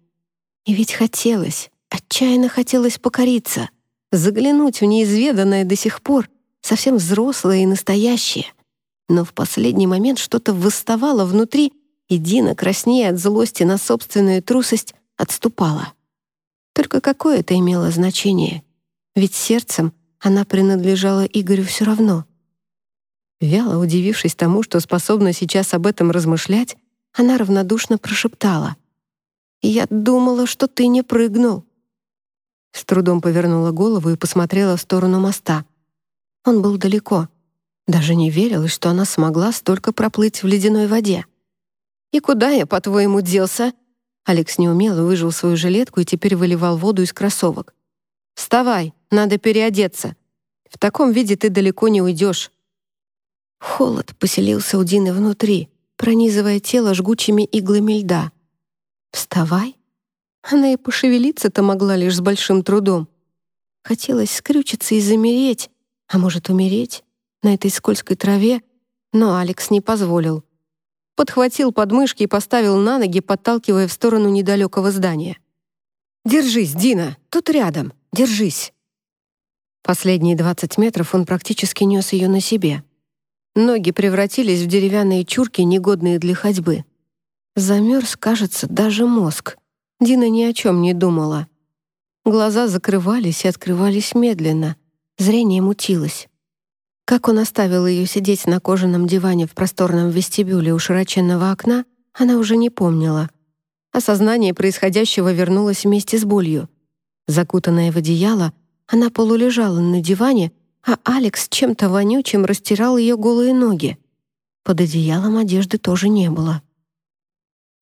И ведь хотелось, отчаянно хотелось покориться, заглянуть в неизведанное до сих пор, совсем взрослое и настоящее. Но в последний момент что-то восставало внутри, и Дина, краснея от злости на собственную трусость, отступала. Только какое это имело значение? Ведь сердцем она принадлежала Игорю все равно. Вяло удивившись тому, что способна сейчас об этом размышлять, она равнодушно прошептала. «Я думала, что ты не прыгнул». С трудом повернула голову и посмотрела в сторону моста. Он был далеко. Даже не верилось, что она смогла столько проплыть в ледяной воде. «И куда я, по-твоему, делся?» Алекс неумело выжил свою жилетку и теперь выливал воду из кроссовок. «Вставай, надо переодеться. В таком виде ты далеко не уйдешь». Холод поселился у Дины внутри, пронизывая тело жгучими иглами льда. «Вставай?» Она и пошевелиться-то могла лишь с большим трудом. Хотелось скрючиться и замереть, а может, умереть на этой скользкой траве, но Алекс не позволил. Подхватил подмышки и поставил на ноги, подталкивая в сторону недалекого здания. «Держись, Дина, тут рядом, держись». Последние 20 метров он практически нес ее на себе. Ноги превратились в деревянные чурки, негодные для ходьбы. Замерз, кажется, даже мозг. Дина ни о чем не думала. Глаза закрывались и открывались медленно. Зрение мутилось. Как он оставил ее сидеть на кожаном диване в просторном вестибюле у широченного окна, она уже не помнила. Осознание происходящего вернулось вместе с болью. Закутанная в одеяло, она полулежала на диване, а Алекс чем-то вонючим растирал ее голые ноги. Под одеялом одежды тоже не было.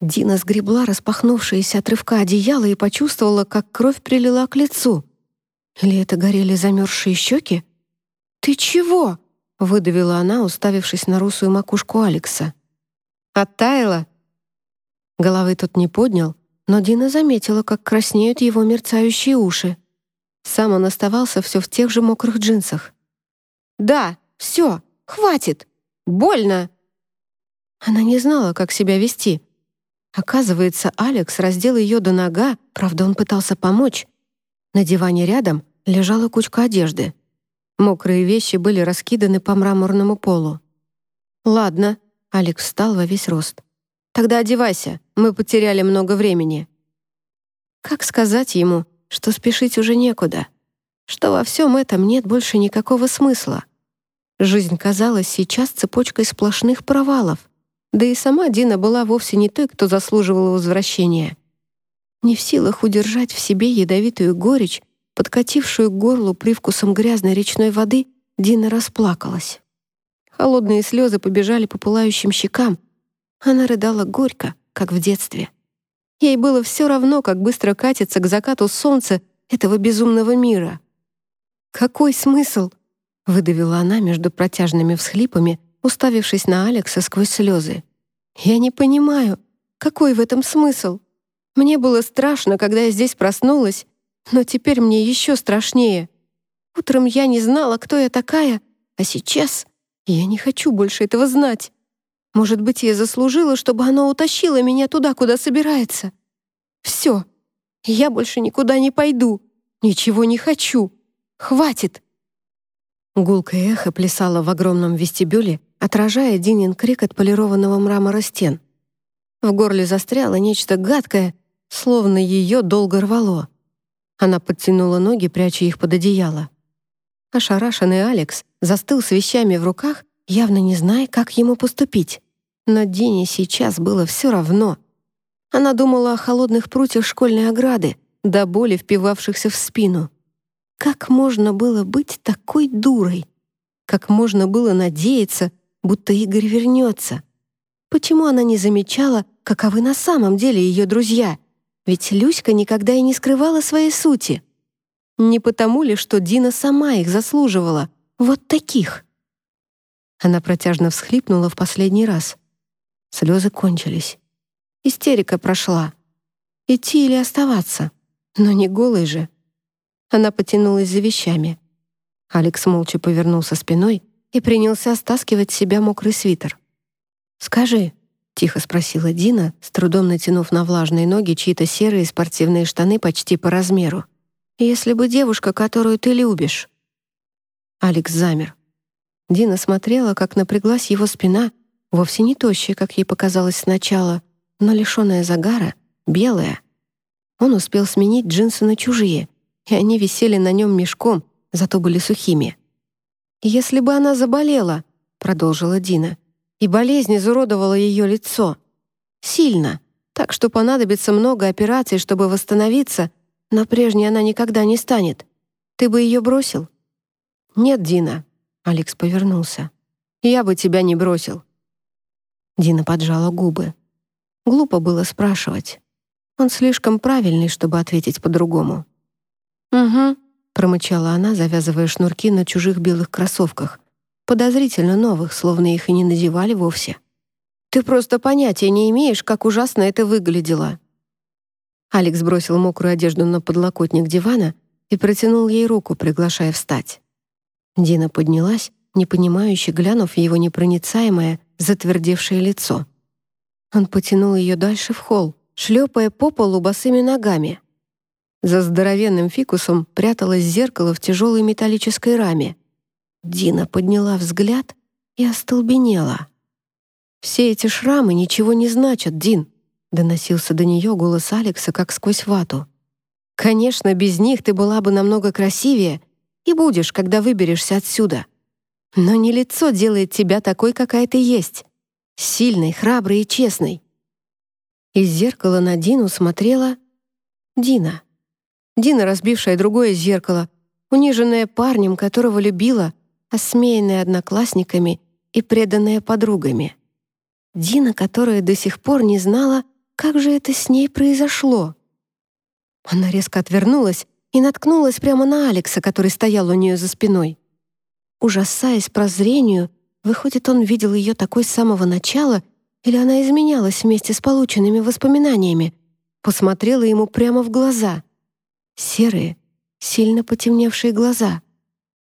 Дина сгребла распахнувшееся от одеяло и почувствовала, как кровь прилила к лицу. Или это горели замерзшие щеки? «Ты чего?» — выдавила она, уставившись на русую макушку Алекса. «Оттаяла?» Головы тот не поднял, но Дина заметила, как краснеют его мерцающие уши. Сам он оставался все в тех же мокрых джинсах. «Да, все, хватит! Больно!» Она не знала, как себя вести. Оказывается, Алекс раздел ее до нога, правда, он пытался помочь. На диване рядом лежала кучка одежды. Мокрые вещи были раскиданы по мраморному полу. «Ладно», — Алекс встал во весь рост. «Тогда одевайся, мы потеряли много времени». Как сказать ему, что спешить уже некуда, что во всем этом нет больше никакого смысла. Жизнь казалась сейчас цепочкой сплошных провалов, да и сама Дина была вовсе не той, кто заслуживал возвращения. Не в силах удержать в себе ядовитую горечь, подкатившую к горлу привкусом грязной речной воды, Дина расплакалась. Холодные слезы побежали по пылающим щекам. Она рыдала горько, как в детстве. Ей было все равно, как быстро катится к закату солнца этого безумного мира. «Какой смысл?» — выдавила она между протяжными всхлипами, уставившись на Алекса сквозь слезы. «Я не понимаю, какой в этом смысл? Мне было страшно, когда я здесь проснулась, но теперь мне еще страшнее. Утром я не знала, кто я такая, а сейчас я не хочу больше этого знать. Может быть, я заслужила, чтобы оно утащило меня туда, куда собирается. Все. Я больше никуда не пойду. Ничего не хочу. Хватит. Гулкое эхо плясало в огромном вестибюле, отражая Динин крик от полированного мрамора стен. В горле застряло нечто гадкое, словно ее долго рвало. Она подтянула ноги, пряча их под одеяло. Ошарашенный Алекс застыл с вещами в руках, явно не зная, как ему поступить. Но Дине сейчас было все равно. Она думала о холодных прутьях школьной ограды, до боли впивавшихся в спину. Как можно было быть такой дурой? Как можно было надеяться, будто Игорь вернется? Почему она не замечала, каковы на самом деле ее друзья? Ведь Люська никогда и не скрывала своей сути. Не потому ли, что Дина сама их заслуживала, вот таких? Она протяжно всхлипнула в последний раз. Слезы кончились. Истерика прошла. Идти или оставаться? Но не голой же. Она потянулась за вещами. Алекс молча повернулся спиной и принялся стаскивать с себя мокрый свитер. «Скажи», — тихо спросила Дина, с трудом натянув на влажные ноги чьи-то серые спортивные штаны почти по размеру. «Если бы девушка, которую ты любишь...» Алекс замер. Дина смотрела, как напряглась его спина, вовсе не тощая, как ей показалось сначала, но лишённая загара, белая. Он успел сменить джинсы на чужие, и они висели на нем мешком, зато были сухими. «Если бы она заболела», — продолжила Дина, «и болезнь изуродовала ее лицо. Сильно, так что понадобится много операций, чтобы восстановиться, но прежней она никогда не станет. Ты бы ее бросил?» «Нет, Дина», — Алекс повернулся. «Я бы тебя не бросил». Дина поджала губы. Глупо было спрашивать. Он слишком правильный, чтобы ответить по-другому. «Угу», — промычала она, завязывая шнурки на чужих белых кроссовках. Подозрительно новых, словно их и не надевали вовсе. «Ты просто понятия не имеешь, как ужасно это выглядело». Алекс бросил мокрую одежду на подлокотник дивана и протянул ей руку, приглашая встать. Дина поднялась, непонимающе глянув в его непроницаемое, затвердевшее лицо. Он потянул ее дальше в холл, шлепая по полу босыми ногами. За здоровенным фикусом пряталось зеркало в тяжелой металлической раме. Дина подняла взгляд и остолбенела. «Все эти шрамы ничего не значат, Дин», — доносился до нее голос Алекса как сквозь вату. «Конечно, без них ты была бы намного красивее и будешь, когда выберешься отсюда. Но не лицо делает тебя такой, какая ты есть. Сильной, храброй и честной». Из зеркала на Дину смотрела Дина. Дина, разбившая другое зеркало, униженная парнем, которого любила, осмеянная одноклассниками и преданная подругами. Дина, которая до сих пор не знала, как же это с ней произошло. Она резко отвернулась и наткнулась прямо на Алекса, который стоял у нее за спиной. Ужасаясь прозрению, выходит, он видел ее такой с самого начала, или она изменялась вместе с полученными воспоминаниями, посмотрела ему прямо в глаза — серые, сильно потемневшие глаза.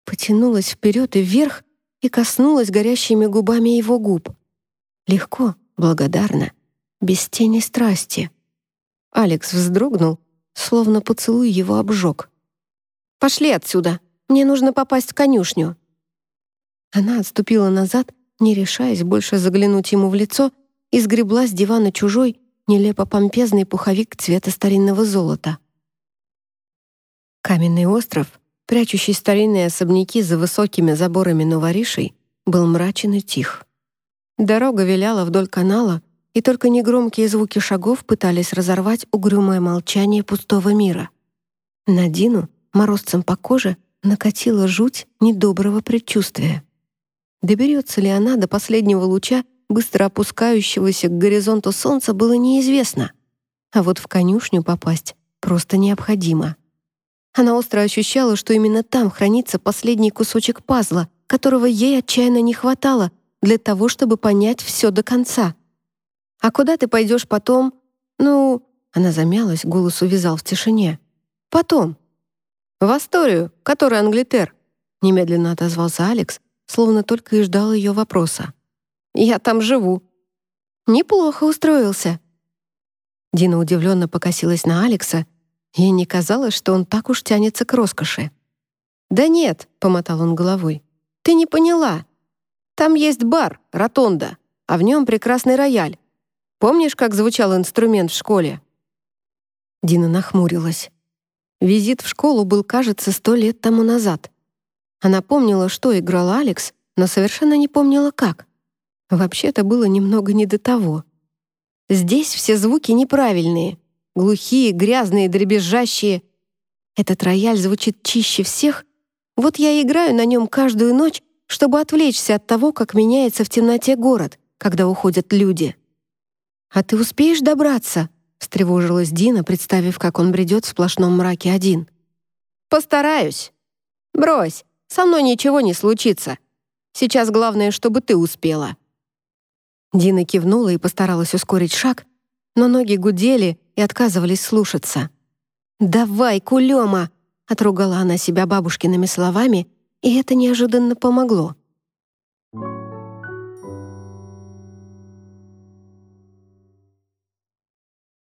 Потянулась вперед и вверх и коснулась горящими губами его губ. Легко, благодарно, без тени страсти. Алекс вздрогнул, словно поцелуй его обжег. «Пошли отсюда! Мне нужно попасть в конюшню!» Она отступила назад, не решаясь больше заглянуть ему в лицо, и сгребла с дивана чужой, нелепо помпезный пуховик цвета старинного золота. Каменный остров, прячущий старинные особняки за высокими заборами новоришей, был мрачен и тих. Дорога виляла вдоль канала, и только негромкие звуки шагов пытались разорвать угрюмое молчание пустого мира. На Дину, морозцем по коже, накатила жуть недоброго предчувствия. Доберется ли она до последнего луча, быстро опускающегося к горизонту солнца, было неизвестно. А вот в конюшню попасть просто необходимо. Она остро ощущала, что именно там хранится последний кусочек пазла, которого ей отчаянно не хватало для того, чтобы понять все до конца. «А куда ты пойдешь потом?» «Ну...» Она замялась, голос увязал в тишине. «Потом». «В Асторию, который Англитер», немедленно отозвался Алекс, словно только и ждал ее вопроса. «Я там живу. Неплохо устроился». Дина удивленно покосилась на Алекса. Ей не казалось, что он так уж тянется к роскоши. «Да нет», — помотал он головой, — «ты не поняла. Там есть бар, ротонда, а в нем прекрасный рояль. Помнишь, как звучал инструмент в школе?» Дина нахмурилась. Визит в школу был, кажется, сто лет тому назад. Она помнила, что играл Алекс, но совершенно не помнила, как. Вообще-то было немного не до того. Здесь все звуки неправильные. Глухие, грязные, дребезжащие. Этот рояль звучит чище всех. Вот я играю на нем каждую ночь, чтобы отвлечься от того, как меняется в темноте город, когда уходят люди. «А ты успеешь добраться?» — встревожилась Дина, представив, как он бредет в сплошном мраке один. «Постараюсь. Брось, со мной ничего не случится. Сейчас главное, чтобы ты успела». Дина кивнула и постаралась ускорить шаг, но ноги гудели и отказывались слушаться. «Давай, кулема!» — отругала она себя бабушкиными словами, и это неожиданно помогло.